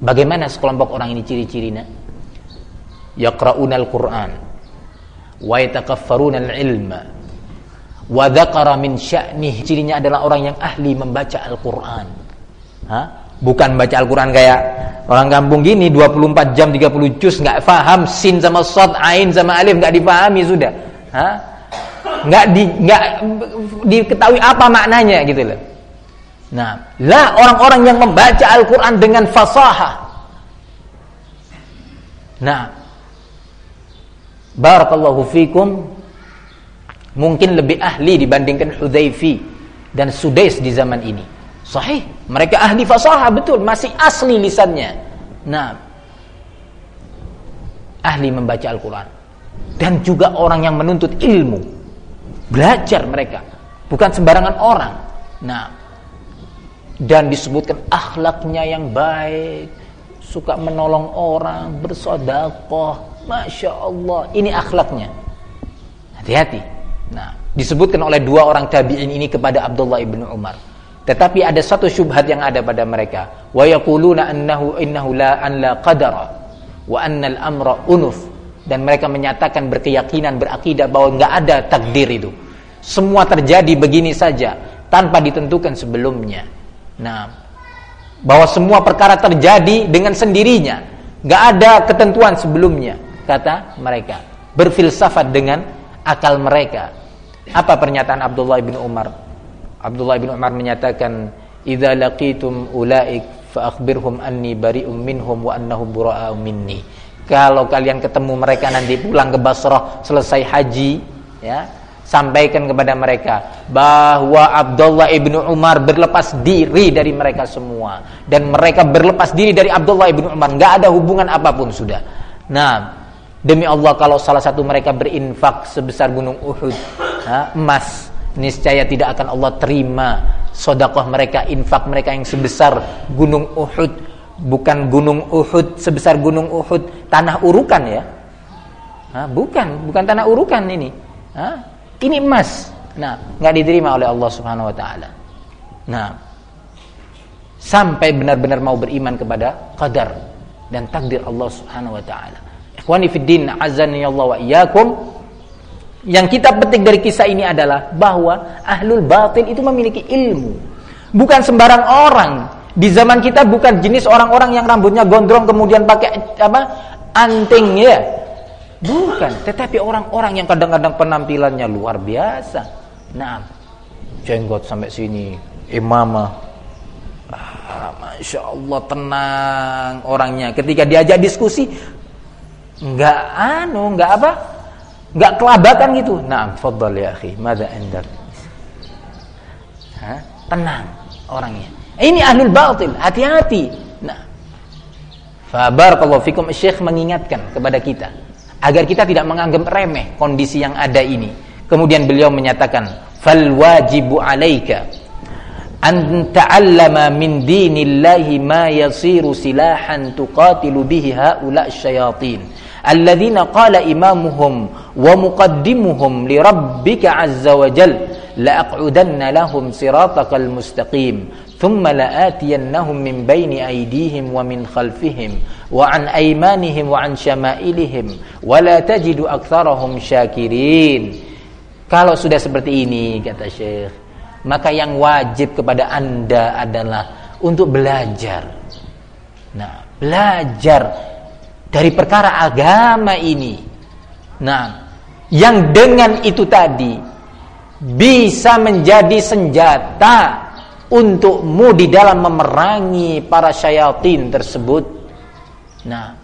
bagaimana sekelompok orang ini ciri-cirinya? Yaqra'unal Qur'an wa yatakaffaruna al-ilma wa dzakara min sya'nih cirinya adalah orang yang ahli membaca Al-Qur'an. Bukan baca Al-Qur'an kayak orang kampung gini 24 jam 30 juz nggak paham sin sama sad, ain sama alif nggak dipahami sudah. Hah? Nggak di nggak diketahui apa maknanya gitu loh. Nah, lah orang-orang yang membaca Al-Qur'an dengan fasahah. Nah, Barakallahu fikum mungkin lebih ahli dibandingkan Hudzaifi dan Sudais di zaman ini. Sahih, mereka ahli fasahah betul, masih asli lisannya. Nah, ahli membaca Al-Qur'an dan juga orang yang menuntut ilmu. Belajar mereka, bukan sembarangan orang. Nah, dan disebutkan akhlaknya yang baik, suka menolong orang, bersodakoh, Masya Allah, ini akhlaknya. Hati-hati. Nah, disebutkan oleh dua orang tabi'in ini kepada Abdullah ibn Umar. Tetapi ada satu syubhat yang ada pada mereka. Wa yaquluna annahu innahu la an la qadara wa anna al-amra unuf. Dan mereka menyatakan berkeyakinan, berakidah bahwa enggak ada takdir itu. Semua terjadi begini saja tanpa ditentukan sebelumnya. Nah, bahwa semua perkara terjadi dengan sendirinya, enggak ada ketentuan sebelumnya kata mereka berfilsafat dengan akal mereka apa pernyataan Abdullah bin Umar? Abdullah bin Umar menyatakan idza laqitum ulaik fa akhbirhum anni bari'um minhum wa annahum bura'u minni. Kalau kalian ketemu mereka nanti pulang ke Basrah selesai haji ya sampaikan kepada mereka bahwa Abdullah ibnu Umar berlepas diri dari mereka semua. Dan mereka berlepas diri dari Abdullah ibnu Umar. Nggak ada hubungan apa pun sudah. Nah demi Allah kalau salah satu mereka berinfak sebesar gunung Uhud ha, emas niscaya tidak akan Allah terima sodakoh mereka infak mereka yang sebesar gunung Uhud bukan gunung Uhud sebesar gunung Uhud tanah urukan ya ha, bukan bukan tanah urukan ini ha? Ini emas. Nah, nggak diterima oleh Allah Subhanahu wa taala. Nah, sampai benar-benar mau beriman kepada qadar dan takdir Allah Subhanahu wa taala. Ikhwani fid din, azani Allah wa iyyakum. Yang kita petik dari kisah ini adalah bahwa ahlul batil itu memiliki ilmu. Bukan sembarang orang. Di zaman kita bukan jenis orang-orang yang rambutnya gondrong kemudian pakai apa? anting ya Bukan, tetapi orang-orang yang kadang-kadang penampilannya luar biasa. Nah, jenggot sampai sini, imamah. Ah, Masya Allah tenang orangnya. Ketika diajak diskusi, nggak anu, nggak apa, nggak kelabakan gitu. Nah, fadl ya akhi, mada endak. Tenang orangnya. Ini ahlul batil, hati-hati. Nah, Fabar kalau fikum Syekh mengingatkan kepada kita agar kita tidak menganggap remeh kondisi yang ada ini. Kemudian beliau menyatakan, "Fal wajibu 'alaika an ta'allama min dinillahi ma yasiru silahan tuqatilu bihi haula syayatin alladzina qala imamuhum wa muqaddimuhum li rabbika azza wa jal la aq'udanna lahum siratakal mustaqim thumma la atiyannahum min baini aydihim wa min khalfihim wa an aymanihim wa an syama'ilihim wa la tajidu aktsarahum syakirin kalau sudah seperti ini kata Syekh maka yang wajib kepada Anda adalah untuk belajar. Nah belajar dari perkara agama ini nah yang dengan itu tadi bisa menjadi senjata untukmu di dalam memerangi para syayatin tersebut. Nah,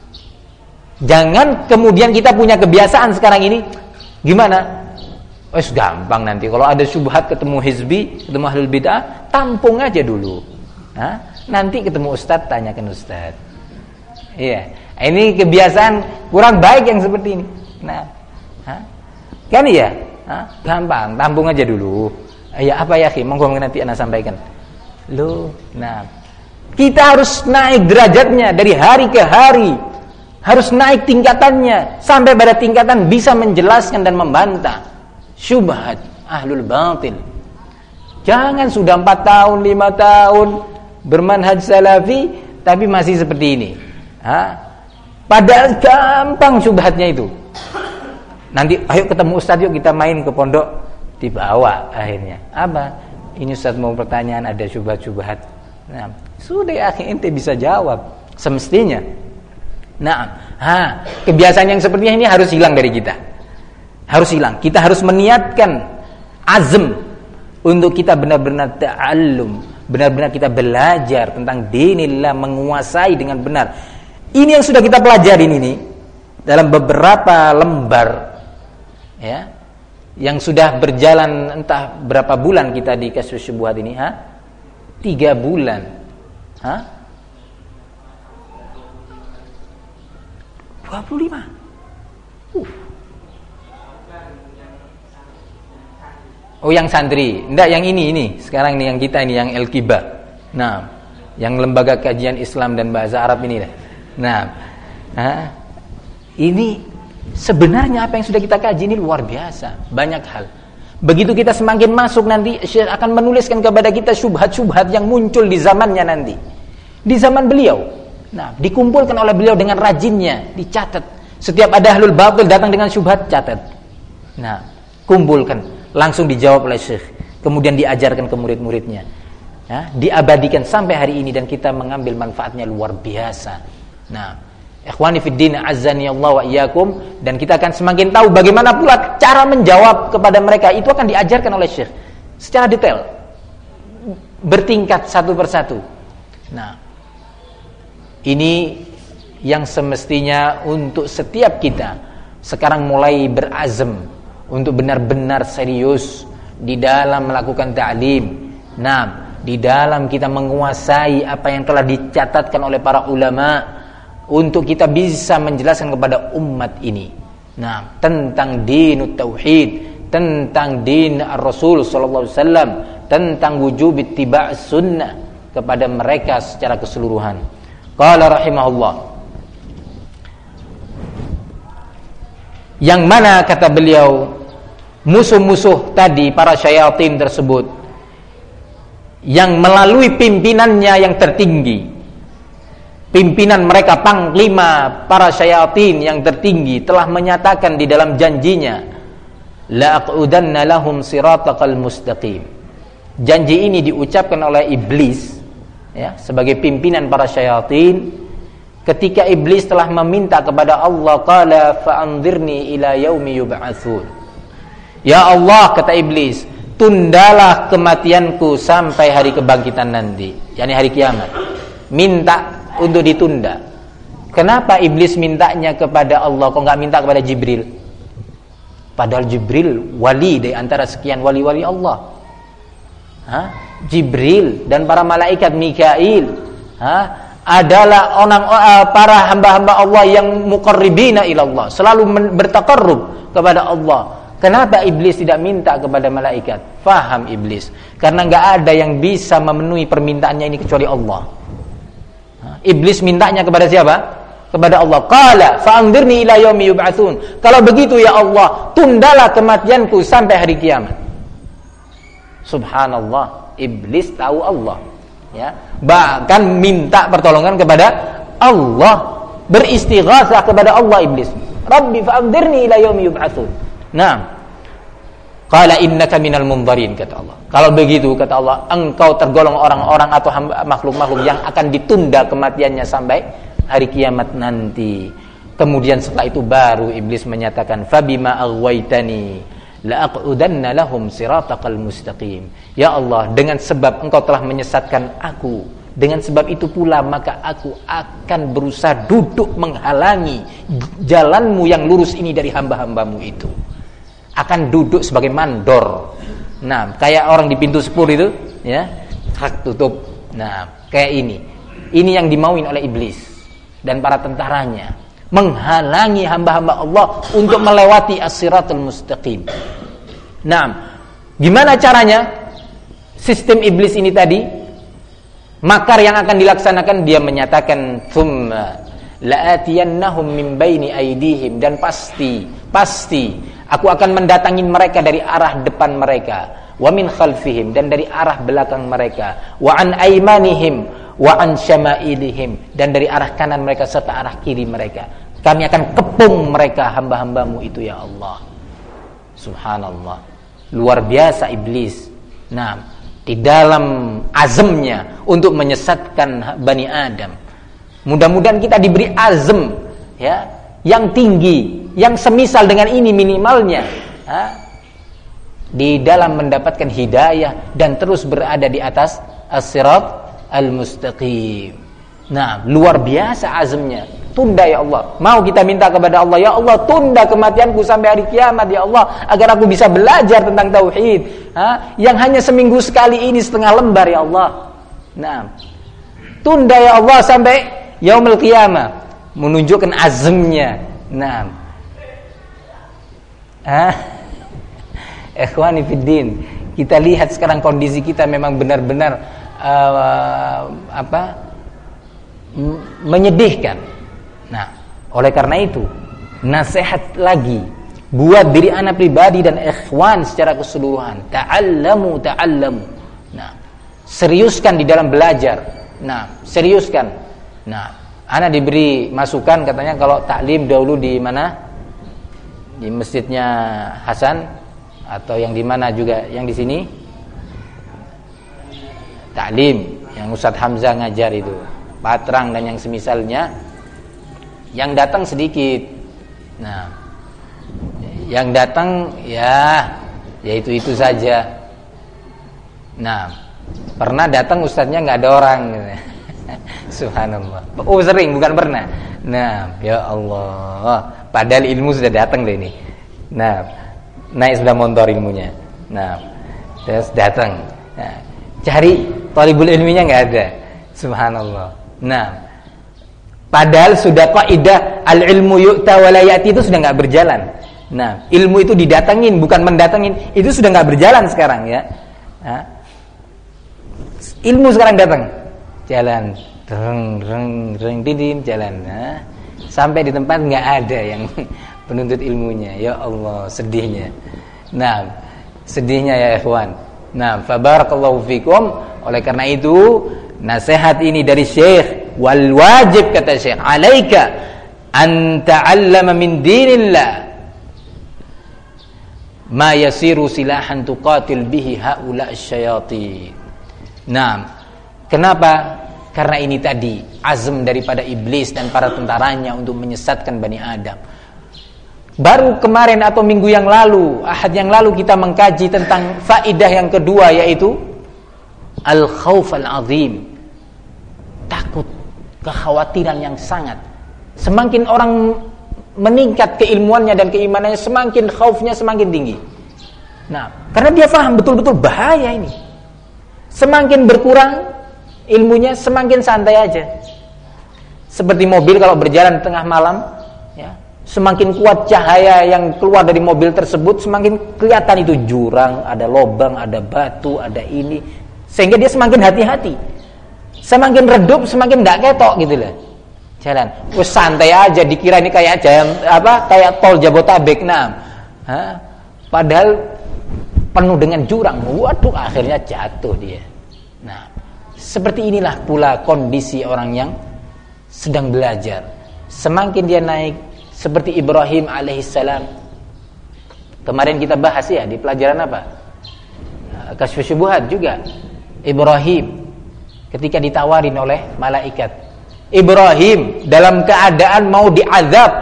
jangan kemudian kita punya kebiasaan sekarang ini gimana? Oh, gampang nanti kalau ada subhat ketemu hizbi, ketemu ahlul bid'ah, tampung aja dulu. Nah, nanti ketemu ustaz tanyakan ustaz. Iya, ini kebiasaan kurang baik yang seperti ini. Nah, kan iya, gampang, tampung aja dulu. Ya apa ya, Monggo nanti anak sampaikan. Loh, nah. Kita harus naik derajatnya dari hari ke hari. Harus naik tingkatannya sampai pada tingkatan bisa menjelaskan dan membantah syubhat ahlul batil. Jangan sudah empat tahun, lima tahun bermanhaj salafi tapi masih seperti ini. Ha? Padahal gampang syubhatnya itu. Nanti ayo ketemu Ustaz yuk kita main ke pondok dibawa akhirnya. Apa? ini Ustaz mau pertanyaan ada syubhat-syubhat. Nah, sudah ya ente bisa jawab semestinya. Nah, ha, kebiasaan yang seperti ini harus hilang dari kita. Harus hilang. Kita harus meniatkan azm untuk kita benar-benar ta'allum, benar-benar kita belajar tentang dinillah, menguasai dengan benar. Ini yang sudah kita pelajari ini dalam beberapa lembar ya yang sudah berjalan entah berapa bulan kita di kasus syubhat ini ha tiga bulan ha 25 uh. Oh yang santri, enggak yang ini ini. Sekarang ini yang kita ini yang El Kiba. Nah, yang lembaga kajian Islam dan bahasa Arab ini Nah, ha? ini Sebenarnya apa yang sudah kita kaji ini luar biasa, banyak hal. Begitu kita semakin masuk nanti Syekh akan menuliskan kepada kita syubhat-syubhat yang muncul di zamannya nanti. Di zaman beliau. Nah, dikumpulkan oleh beliau dengan rajinnya, dicatat. Setiap ada ahlul batil datang dengan syubhat, catat. Nah, kumpulkan, langsung dijawab oleh Syekh. Kemudian diajarkan ke murid-muridnya. Ya, diabadikan sampai hari ini dan kita mengambil manfaatnya luar biasa. Nah, Ikhwani fid din Allah wa iyyakum dan kita akan semakin tahu bagaimana pula cara menjawab kepada mereka itu akan diajarkan oleh Syekh secara detail bertingkat satu persatu. Nah, ini yang semestinya untuk setiap kita sekarang mulai berazam untuk benar-benar serius di dalam melakukan ta'lim. Nah, di dalam kita menguasai apa yang telah dicatatkan oleh para ulama untuk kita bisa menjelaskan kepada umat ini. Nah, tentang dinut tauhid, tentang din Rasul sallallahu alaihi wasallam, tentang wujub ittiba' sunnah kepada mereka secara keseluruhan. Qala rahimahullah Yang mana kata beliau musuh-musuh tadi para syayatin tersebut yang melalui pimpinannya yang tertinggi pimpinan mereka panglima para syayatin yang tertinggi telah menyatakan di dalam janjinya la'aqudanna lahum siratakal mustaqim. Janji ini diucapkan oleh iblis ya sebagai pimpinan para syayatin ketika iblis telah meminta kepada Allah qala fa'anzirni ila yaumi yub'atsun ya Allah kata iblis tundalah kematianku sampai hari kebangkitan nanti yakni hari kiamat. Minta untuk ditunda kenapa iblis mintanya kepada Allah kok nggak minta kepada Jibril padahal Jibril wali dari antara sekian wali-wali Allah Hah? Jibril dan para malaikat Mikail Hah? adalah orang uh, para hamba-hamba Allah yang muqarribina ilallah, selalu bertakarrub kepada Allah. Kenapa iblis tidak minta kepada malaikat? Faham iblis, karena nggak ada yang bisa memenuhi permintaannya ini kecuali Allah. Iblis mintanya kepada siapa? Kepada Allah. Qala fa'anzirni ila yaumi yub'atsun. Kalau begitu ya Allah, tundalah kematianku sampai hari kiamat. Subhanallah, iblis tahu Allah ya bahkan minta pertolongan kepada Allah beristighatsah kepada Allah iblis Rabbi fa'anzirni ila yaumi yub'atsun nah Qala innaka minal mundarin kata Allah. Kalau begitu kata Allah, engkau tergolong orang-orang atau makhluk-makhluk yang akan ditunda kematiannya sampai hari kiamat nanti. Kemudian setelah itu baru iblis menyatakan fabima aghwaytani la'aqudanna lahum siratakal mustaqim. Ya Allah, dengan sebab Engkau telah menyesatkan aku, dengan sebab itu pula maka aku akan berusaha duduk menghalangi jalanmu yang lurus ini dari hamba-hambamu itu. Akan duduk sebagai mandor. Nah, kayak orang di pintu sepur itu, ya, hak tutup. Nah, kayak ini. Ini yang dimauin oleh iblis dan para tentaranya menghalangi hamba-hamba Allah untuk melewati as-siratul mustaqim. Nah, gimana caranya? Sistem iblis ini tadi makar yang akan dilaksanakan dia menyatakan thumma la'atiyannahum min baini aidihim dan pasti pasti aku akan mendatangi mereka dari arah depan mereka wa min khalfihim dan dari arah belakang mereka wa an aimanihim wa an syama'ilihim dan dari arah kanan mereka serta arah kiri mereka. Kami akan kepung mereka hamba-hambamu itu ya Allah. Subhanallah. Luar biasa iblis. Nah, di dalam azamnya untuk menyesatkan Bani Adam. Mudah-mudahan kita diberi azam ya, yang tinggi, yang semisal dengan ini minimalnya. Ha? Di dalam mendapatkan hidayah dan terus berada di atas as-sirat al-mustaqim. Nah, luar biasa azamnya. Tunda ya Allah. Mau kita minta kepada Allah, ya Allah tunda kematianku sampai hari kiamat ya Allah agar aku bisa belajar tentang tauhid. Ha? Yang hanya seminggu sekali ini setengah lembar ya Allah. Nah, tunda ya Allah sampai yaumul qiyamah menunjukkan azamnya. Nah. Ah. Ikhwani kita lihat sekarang kondisi kita memang benar-benar uh, apa menyedihkan. Nah, oleh karena itu nasihat lagi buat diri anak pribadi dan ikhwan secara keseluruhan. Ta'allamu ta'allamu. Nah, seriuskan di dalam belajar. Nah, seriuskan. Nah, anak diberi masukan katanya kalau taklim dahulu di mana? Di masjidnya Hasan atau yang di mana juga? Yang di sini? Taklim yang Ustadz Hamzah ngajar itu. Patrang dan yang semisalnya yang datang sedikit. Nah yang datang ya ya itu saja. Nah pernah datang ustadznya nggak ada orang subhanallah. Oh sering bukan pernah. Nah ya Allah padahal ilmu sudah datang deh ini nah naik sudah motor ilmunya. Nah, terus datang. Nah, cari talibul ilminya nggak ada. Subhanallah. Nah, padahal sudah kaidah al ilmu yu'ta wa itu sudah nggak berjalan. Nah, ilmu itu didatengin bukan mendatengin. Itu sudah nggak berjalan sekarang ya. Nah, ilmu sekarang datang. Jalan, reng reng reng didin jalan. Nah, sampai di tempat nggak ada yang penuntut ilmunya. Ya Allah, sedihnya. Nah, sedihnya ya ikhwan. Nah, fabarakallahu fikum. Oleh karena itu, nasihat ini dari Syekh wal wajib kata Syekh, alaika an ta'allama min dinillah ma yasiru silahan tuqatil bihi haula syayatin. Nah, kenapa? Karena ini tadi azam daripada iblis dan para tentaranya untuk menyesatkan Bani Adam. Baru kemarin atau minggu yang lalu, ahad yang lalu kita mengkaji tentang faidah yang kedua yaitu al-khauf al-azim. Takut, kekhawatiran yang sangat. Semakin orang meningkat keilmuannya dan keimanannya, semakin khaufnya semakin tinggi. Nah, karena dia paham betul-betul bahaya ini. Semakin berkurang ilmunya, semakin santai aja. Seperti mobil kalau berjalan tengah malam, Semakin kuat cahaya yang keluar dari mobil tersebut, semakin kelihatan itu jurang, ada lobang, ada batu, ada ini. Sehingga dia semakin hati-hati. Semakin redup, semakin tidak ketok gitu loh. Jalan. Wes santai aja dikira ini kayak jam apa? Kayak tol Jabotabek nah. Padahal penuh dengan jurang. Waduh, akhirnya jatuh dia. Seperti inilah pula kondisi orang yang sedang belajar. Semakin dia naik seperti Ibrahim alaihissalam. Kemarin kita bahas ya di pelajaran apa? Kasyfus syubuhat juga. Ibrahim ketika ditawarin oleh malaikat. Ibrahim dalam keadaan mau diazab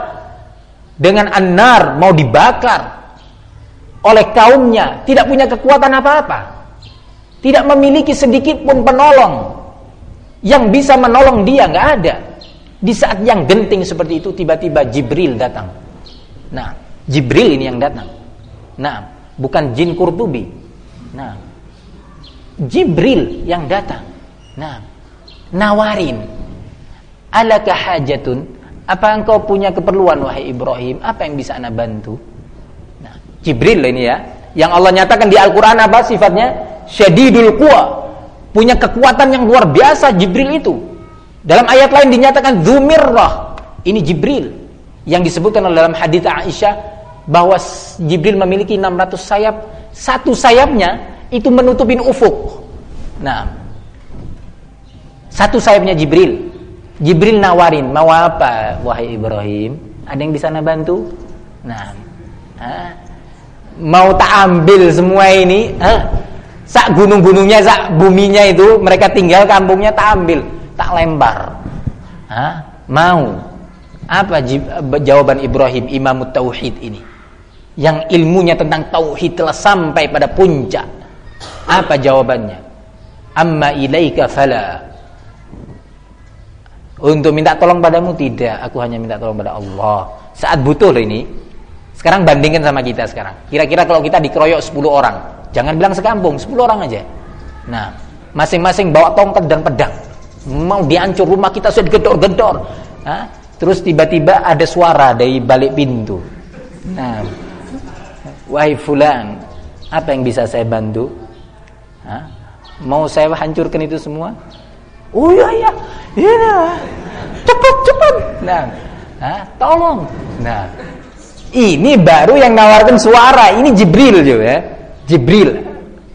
dengan anar mau dibakar oleh kaumnya, tidak punya kekuatan apa-apa. Tidak memiliki sedikit pun penolong yang bisa menolong dia, nggak ada. Di saat yang genting seperti itu tiba-tiba Jibril datang. Nah, Jibril ini yang datang. Nah, bukan jin Kurtubi. Nah, Jibril yang datang. Nah, nawarin. Alaka hajatun? Apa engkau punya keperluan wahai Ibrahim? Apa yang bisa anda bantu? Nah, Jibril ini ya. Yang Allah nyatakan di Al-Quran apa sifatnya? Syadidul kuwa. Punya kekuatan yang luar biasa Jibril itu. Dalam ayat lain dinyatakan zumirrah. Ini Jibril yang disebutkan dalam hadis Aisyah bahwa Jibril memiliki 600 sayap. Satu sayapnya itu menutupin ufuk. Nah, satu sayapnya Jibril. Jibril nawarin, mau apa wahai Ibrahim? Ada yang bisa bantu? Nah, mau tak ambil semua ini? Ha? Sak gunung-gunungnya, sak buminya itu mereka tinggal kampungnya tak ambil tak lempar. Hah? Mau. Apa jawaban Ibrahim Imam Tauhid ini? Yang ilmunya tentang tauhid telah sampai pada puncak. Apa jawabannya? Amma ilaika fala. Untuk minta tolong padamu tidak, aku hanya minta tolong pada Allah. Saat butuh ini. Sekarang bandingkan sama kita sekarang. Kira-kira kalau kita dikeroyok 10 orang, jangan bilang sekampung, 10 orang aja. Nah, masing-masing bawa tongkat dan pedang mau dihancur rumah kita sudah gedor-gedor. Terus tiba-tiba ada suara dari balik pintu. Nah, wahai fulan, apa yang bisa saya bantu? Hah? Mau saya hancurkan itu semua? Oh iya iya, iya. Cepat cepat. Nah, tolong. Nah, ini baru yang nawarkan suara. Ini Jibril juga ya. Jibril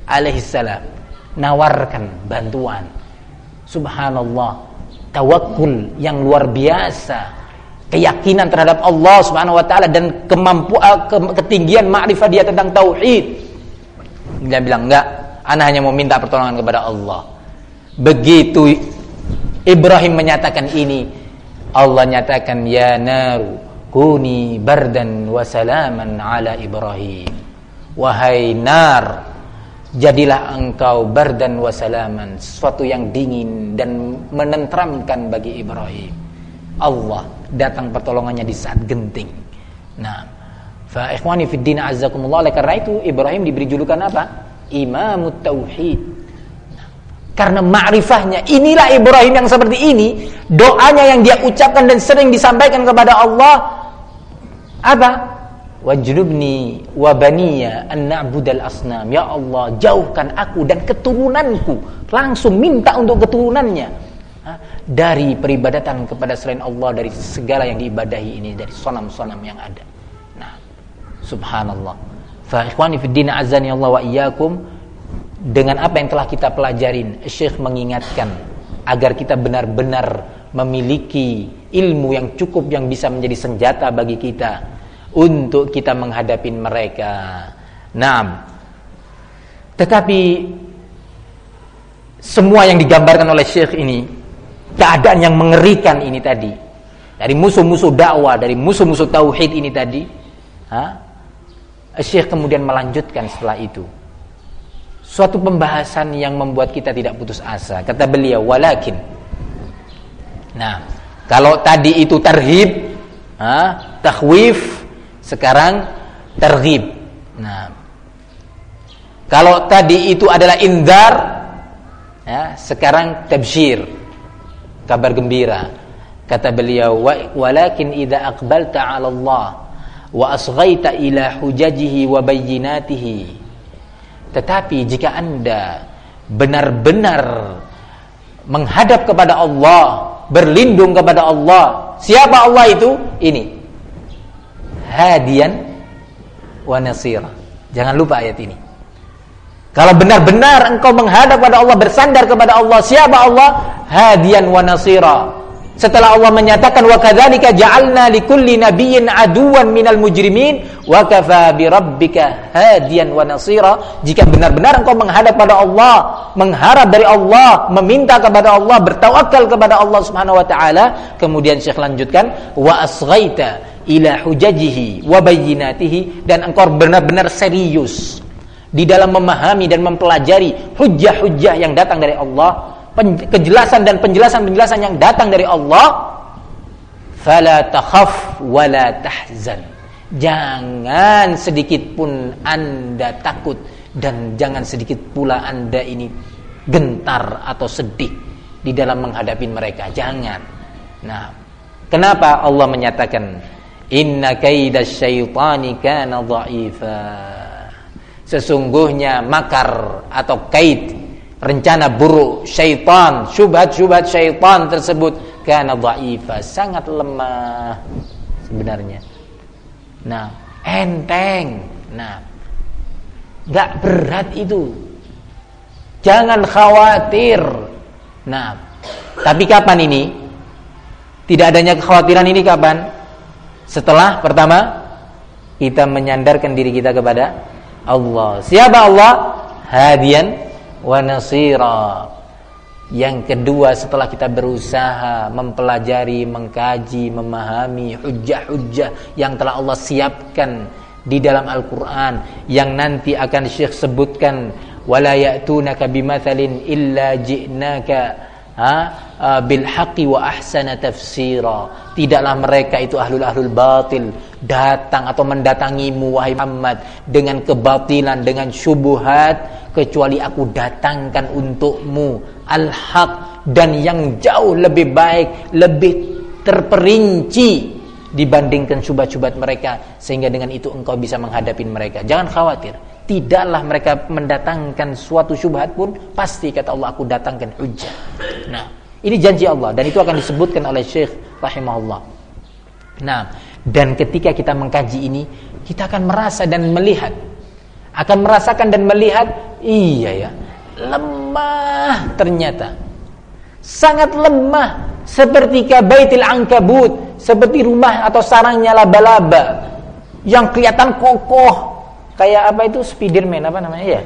alaihissalam nawarkan bantuan Subhanallah. Tawakul yang luar biasa. Keyakinan terhadap Allah Subhanahu wa taala dan kemampuan eh, ketinggian makrifat dia tentang tauhid. Dia bilang enggak, ana hanya mau minta pertolongan kepada Allah. Begitu Ibrahim menyatakan ini, Allah nyatakan ya naru kuni bardan wa salaman ala Ibrahim. Wahai nar, Jadilah engkau bardan wa salaman Sesuatu yang dingin dan menentramkan bagi Ibrahim Allah datang pertolongannya di saat genting Nah Fa ikhwani fid din azzakumullah oleh karena itu Ibrahim diberi julukan apa? Imamut tauhid. Karena ma'rifahnya inilah Ibrahim yang seperti ini, doanya yang dia ucapkan dan sering disampaikan kepada Allah apa? Wajrubni wa baniya an na'budal asnam. Ya Allah, jauhkan aku dan keturunanku. Langsung minta untuk keturunannya dari peribadatan kepada selain Allah dari segala yang diibadahi ini dari sonam-sonam yang ada. Subhanallah. Fa ikhwani fid din azani Allah wa iyyakum dengan apa yang telah kita pelajarin, Syekh mengingatkan agar kita benar-benar memiliki ilmu yang cukup yang bisa menjadi senjata bagi kita untuk kita menghadapi mereka. Nah, tetapi semua yang digambarkan oleh Syekh ini keadaan yang mengerikan ini tadi dari musuh-musuh dakwah, dari musuh-musuh tauhid ini tadi, ha? Syekh kemudian melanjutkan setelah itu suatu pembahasan yang membuat kita tidak putus asa. Kata beliau, walakin. Nah, kalau tadi itu terhib, ha, sekarang terhib. Nah, kalau tadi itu adalah indar, ya, sekarang tabsyir, kabar gembira. Kata beliau, walakin idza aqbalta 'ala Allah wa asghaita ila hujajihi wa bayyinatihi. Tetapi jika anda benar-benar menghadap kepada Allah berlindung kepada Allah siapa Allah itu? Ini hadian wa nasira. Jangan lupa ayat ini. Kalau benar-benar engkau menghadap kepada Allah bersandar kepada Allah siapa Allah? Hadian wa nasira. Setelah Allah menyatakan wa kadzalika ja'alna likulli nabiyyin aduwan minal mujrimin wa kafa bi rabbika hadiyan wa nasira. Jika benar-benar engkau menghadap pada Allah mengharap dari Allah meminta kepada Allah bertawakal kepada Allah Subhanahu wa taala kemudian Syekh lanjutkan wa asghaita ila hujajihi wa bayyinatihi dan engkau benar-benar serius di dalam memahami dan mempelajari hujah-hujah yang datang dari Allah kejelasan dan penjelasan-penjelasan yang datang dari Allah. Fala takhaf wala tahzan. Jangan sedikit pun anda takut dan jangan sedikit pula anda ini gentar atau sedih di dalam menghadapi mereka. Jangan. Nah kenapa Allah menyatakan inna kaidasyaitani kana dha'ifa sesungguhnya makar atau kaid rencana buruk syaitan, syubhat-syubhat syaitan tersebut karena dha'ifa, sangat lemah sebenarnya. Nah, enteng. Nah, enggak berat itu. Jangan khawatir. Nah, tapi kapan ini? Tidak adanya kekhawatiran ini kapan? Setelah pertama kita menyandarkan diri kita kepada Allah. Siapa Allah? Hadian wa nasira. Yang kedua setelah kita berusaha mempelajari, mengkaji, memahami hujah-hujah yang telah Allah siapkan di dalam Al-Qur'an yang nanti akan Syekh sebutkan wala ya'tunaka bimathalin illa ji'naka bil haqqi wa ahsana tafsira. Tidaklah mereka itu ahlul ahlul batil datang atau mendatangimu wahai Muhammad dengan kebatilan dengan syubhat kecuali aku datangkan untukmu al-haq dan yang jauh lebih baik lebih terperinci dibandingkan syubhat-syubhat mereka sehingga dengan itu engkau bisa menghadapi mereka. Jangan khawatir tidaklah mereka mendatangkan suatu syubhat pun pasti kata Allah aku datangkan hujah. Nah, ini janji Allah dan itu akan disebutkan oleh Syekh rahimahullah. Nah, dan ketika kita mengkaji ini, kita akan merasa dan melihat. Akan merasakan dan melihat iya ya, lemah ternyata. Sangat lemah seperti kabaitil angkabut, seperti rumah atau sarangnya laba-laba yang kelihatan kokoh. Kayak apa itu? Spiderman apa namanya? Ya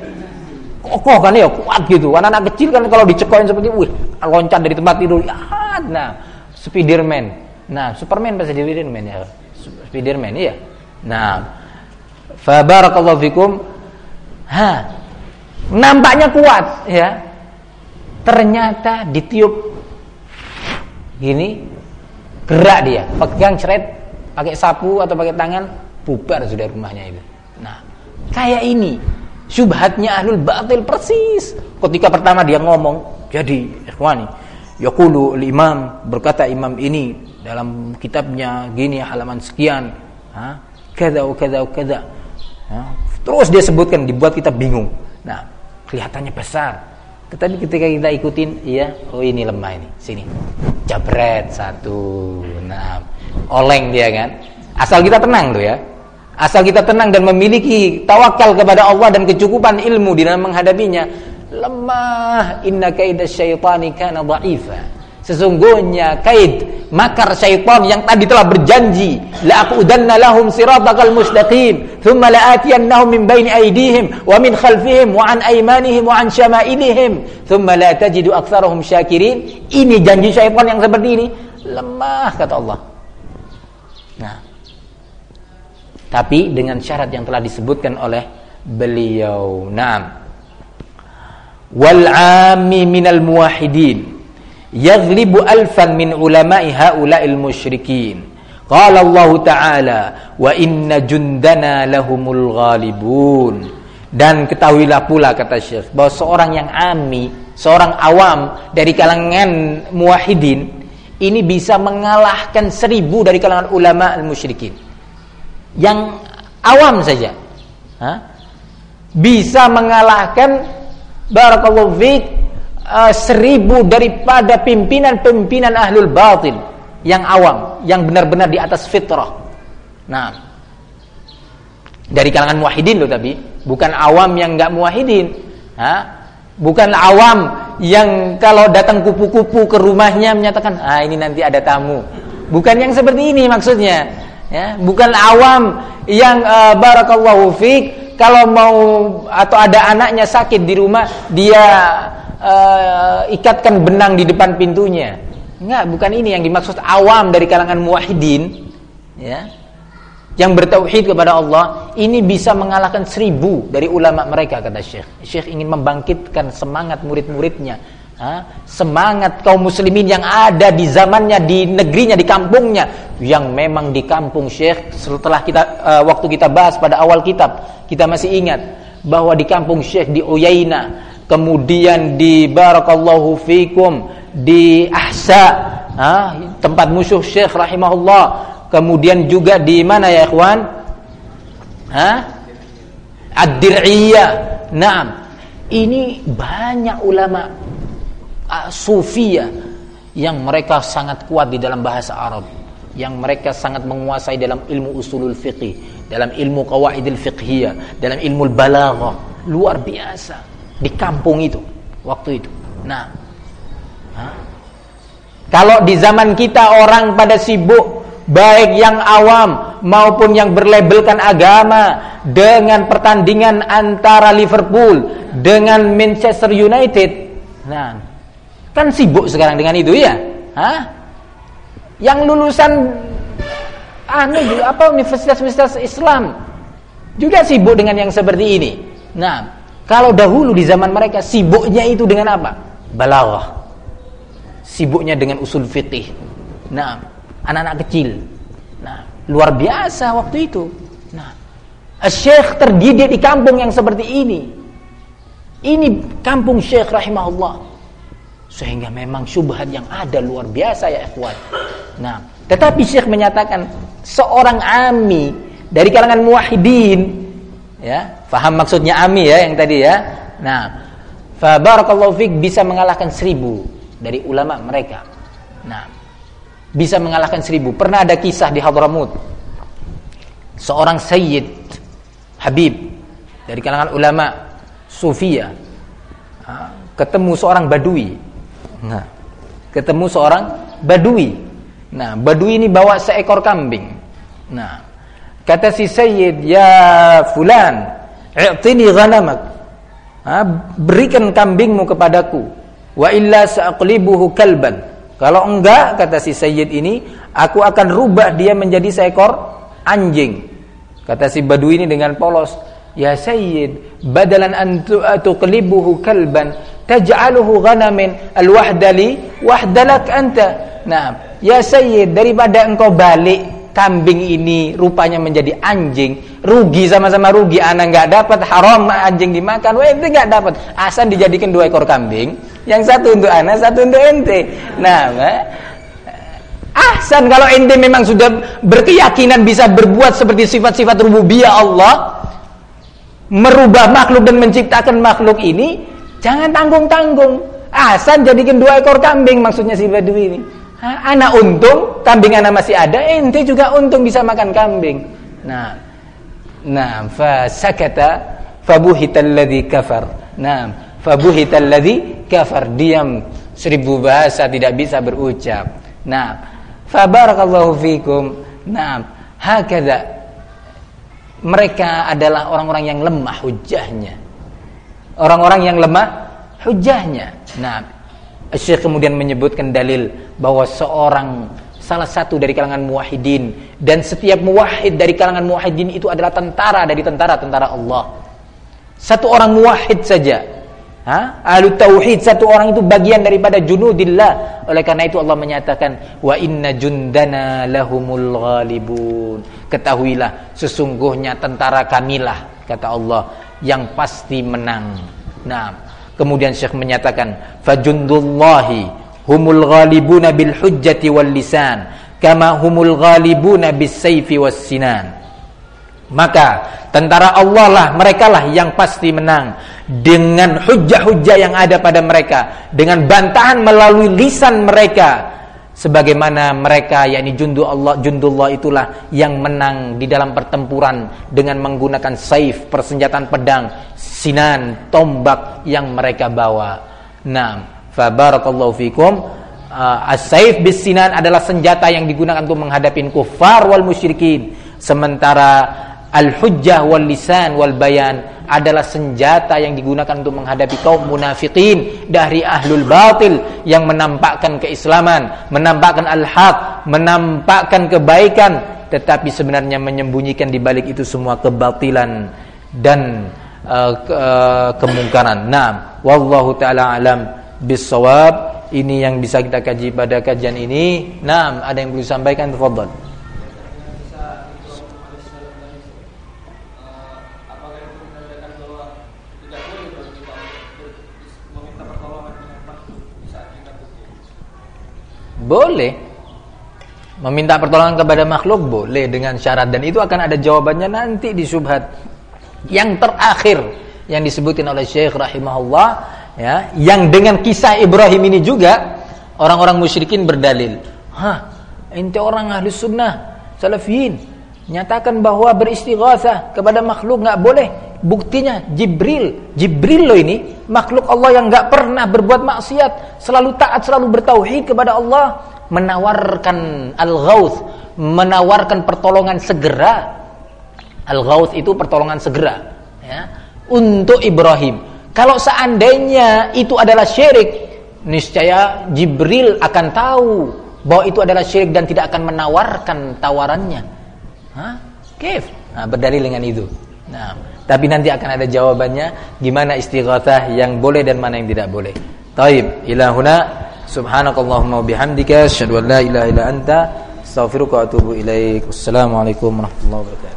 kokoh kan ya kuat gitu. Anak-anak kecil kan kalau dicekokin seperti wih loncat dari tempat tidur. Ya, nah Spiderman. Nah Superman pasti Spiderman ya. Spiderman iya. Nah fabarakallahu fikum. Ha nampaknya kuat ya. Ternyata ditiup. Gini gerak dia. Pegang ceret pakai sapu atau pakai tangan bubar sudah rumahnya itu. Nah, kayak ini syubhatnya ahlul batil persis. Ketika pertama dia ngomong, jadi ikhwani, yaqulu imam berkata imam ini dalam kitabnya gini halaman sekian, ha? kada kada kada. Terus dia sebutkan dibuat kita bingung. Nah, kelihatannya besar. Tetapi ketika kita ikutin, iya, oh ini lemah ini, sini. Jabret satu. Nah, oleng dia kan. Asal kita tenang tuh ya. Asal kita tenang dan memiliki tawakal kepada Allah dan kecukupan ilmu di dalam menghadapinya, lemah. Inna kaidah syaitani kana dha'ifa. Sesungguhnya kaid makar syaitan yang tadi telah berjanji la aqudanna lahum siratal mustaqim thumma la atiyannahum min baini aydihim wa min khalfihim wa an aymanihim wa an syama'ilihim thumma la tajidu aktsarahum syakirin. Ini janji syaitan yang seperti ini. Lemah kata Allah. Nah tapi dengan syarat yang telah disebutkan oleh beliau. Naam. Wal 'ammi minal muwahhidin yaghlibu alfan min ulama'i haula'il musyrikin. Qala Allah Ta'ala wa inna jundana lahumul ghalibun. Dan ketahuilah pula kata Syekh bahwa seorang yang ami, seorang awam dari kalangan muwahhidin ini bisa mengalahkan seribu dari kalangan ulama al-musyrikin yang awam saja. Ha? bisa mengalahkan barakallahu fiik uh, seribu daripada pimpinan-pimpinan ahlul batin yang awam yang benar-benar di atas fitrah. Nah dari kalangan muwahhidin loh tapi bukan awam yang enggak muwahhidin. Ha? bukan awam yang kalau datang kupu-kupu ke rumahnya menyatakan ah ini nanti ada tamu. Bukan yang seperti ini maksudnya ya bukan awam yang uh, barakallahu fiik kalau mau atau ada anaknya sakit di rumah dia uh, ikatkan benang di depan pintunya. Enggak bukan ini yang dimaksud awam dari kalangan muwahhidin ya. Yang bertauhid kepada Allah ini bisa mengalahkan seribu dari ulama mereka kata Syekh. Syekh ingin membangkitkan semangat murid-muridnya semangat kaum muslimin yang ada di zamannya di negerinya di kampungnya yang memang di kampung Syekh setelah kita uh, waktu kita bahas pada awal kitab kita masih ingat bahwa di kampung Syekh di Uyaina kemudian di barakallahu fikum di Ahsa tempat musuh Syekh rahimahullah kemudian juga di mana ya ikhwan? Ha? Ad-Dir'iyah. Naam. Ini banyak ulama sufia yang mereka sangat kuat di dalam bahasa Arab yang mereka sangat menguasai dalam ilmu usulul fiqih dalam ilmu qawaidil fiqhiyah dalam ilmu balaghah luar biasa di kampung itu waktu itu nah ha? kalau di zaman kita orang pada sibuk baik yang awam maupun yang berlabelkan agama dengan pertandingan antara Liverpool dengan Manchester United nah Kan sibuk sekarang dengan itu ya? Hah? Yang lulusan anu apa universitas-universitas Islam juga sibuk dengan yang seperti ini. Nah, kalau dahulu di zaman mereka sibuknya itu dengan apa? Balaghah. Sibuknya dengan usul fikih. Nah, anak-anak kecil. Nah, luar biasa waktu itu. Nah, Syekh terdidik di kampung yang seperti ini. Ini kampung Syekh rahimahullah. Sehingga memang syubhat yang ada luar biasa ya ikhwan. Nah, tetapi Syekh menyatakan seorang ami dari kalangan muwahhidin ya, faham maksudnya ami ya yang tadi ya. Nah, fa barakallahu fik bisa mengalahkan seribu dari ulama mereka. Nah, bisa mengalahkan seribu. Pernah ada kisah di Hadramut. Seorang sayyid Habib dari kalangan ulama Sufia ketemu seorang badui Nah, ketemu seorang badui. Nah, badui ini bawa seekor kambing. Nah, kata si Sayyid, "Ya fulan, i'tini ghanamak." Ha, berikan kambingmu kepadaku. Wa illa sa'qlibuhu kalban. Kalau enggak, kata si Sayyid ini, aku akan rubah dia menjadi seekor anjing. Kata si badui ini dengan polos, "Ya Sayyid, badalan an tuqlibuhu kalban, taj'aluhu ghanamin alwahdali wahdalak anta nah ya sayyid daripada engkau balik kambing ini rupanya menjadi anjing, rugi sama-sama rugi, anak nggak dapat haram anjing dimakan, wah ente nggak dapat. Asan dijadikan dua ekor kambing, yang satu untuk anak, satu untuk ente. Nah, ahsan kalau ente memang sudah berkeyakinan bisa berbuat seperti sifat-sifat rububiyah Allah, merubah makhluk dan menciptakan makhluk ini, jangan tanggung-tanggung. Ahsan jadikan dua ekor kambing maksudnya si Badui ini. Ha, anak untung, kambing anak masih ada, ente juga untung bisa makan kambing. Nah, nah, fa sakata fabuhital ladzi kafar. Nah, fabuhital ladzi kafar. Diam seribu bahasa tidak bisa berucap. Nah, fabarakallahu fikum. Nah, hakadha mereka adalah orang-orang yang lemah hujahnya. Orang-orang yang lemah hujahnya. Nah, Syekh kemudian menyebutkan dalil bahwa seorang salah satu dari kalangan muwahhidin dan setiap muwahhid dari kalangan muwahhidin itu adalah tentara dari tentara-tentara Allah. Satu orang muwahhid saja. Ha? Ahlu tauhid satu orang itu bagian daripada junudillah. Oleh karena itu Allah menyatakan wa inna jundana lahumul ghalibun. Ketahuilah sesungguhnya tentara kamilah kata Allah yang pasti menang. Nah, kemudian Syekh menyatakan fajundullahi humul ghalibuna bil hujjati wal lisan kama humul ghalibuna bis sayfi was sinan. Maka tentara Allah lah mereka lah yang pasti menang dengan hujah-hujah yang ada pada mereka, dengan bantahan melalui lisan mereka sebagaimana mereka yakni jundu Allah jundullah itulah yang menang di dalam pertempuran dengan menggunakan saif persenjataan pedang sinan tombak yang mereka bawa. Nah, fa barakallahu fikum. Uh, as-saif bis sinan adalah senjata yang digunakan untuk menghadapi kufar wal musyrikin. Sementara Al-hujjah wal lisan wal bayan adalah senjata yang digunakan untuk menghadapi kaum munafikin dari ahlul batil yang menampakkan keislaman, menampakkan al-haq, menampakkan kebaikan tetapi sebenarnya menyembunyikan di balik itu semua kebatilan dan uh, ke, uh, kemungkaran. Nah, wallahu taala alam bisawab. Ini yang bisa kita kaji pada kajian ini. Nah, ada yang perlu sampaikan? Tafadhol. Boleh. Meminta pertolongan kepada makhluk boleh dengan syarat dan itu akan ada jawabannya nanti di subhat. Yang terakhir yang disebutin oleh Syekh rahimahullah ya, yang dengan kisah Ibrahim ini juga orang-orang musyrikin berdalil. Hah, ente orang ahli sunnah, salafiyin, nyatakan bahwa beristighatsah kepada makhluk nggak boleh. Buktinya Jibril, Jibril loh ini makhluk Allah yang nggak pernah berbuat maksiat, selalu taat, selalu bertauhid kepada Allah menawarkan al-ghauth, menawarkan pertolongan segera. Al-ghauth itu pertolongan segera ya, untuk Ibrahim. Kalau seandainya itu adalah syirik, niscaya Jibril akan tahu bahwa itu adalah syirik dan tidak akan menawarkan tawarannya. Hah? Kif? Nah, berdalil dengan itu. Nah, tapi nanti akan ada jawabannya gimana istighatsah yang boleh dan mana yang tidak boleh. Taib, ilahuna Subhanakallahumma bihamdika asyhadu an la ilaha illa anta astaghfiruka wa atubu ilaik. Wassalamualaikum warahmatullahi wabarakatuh.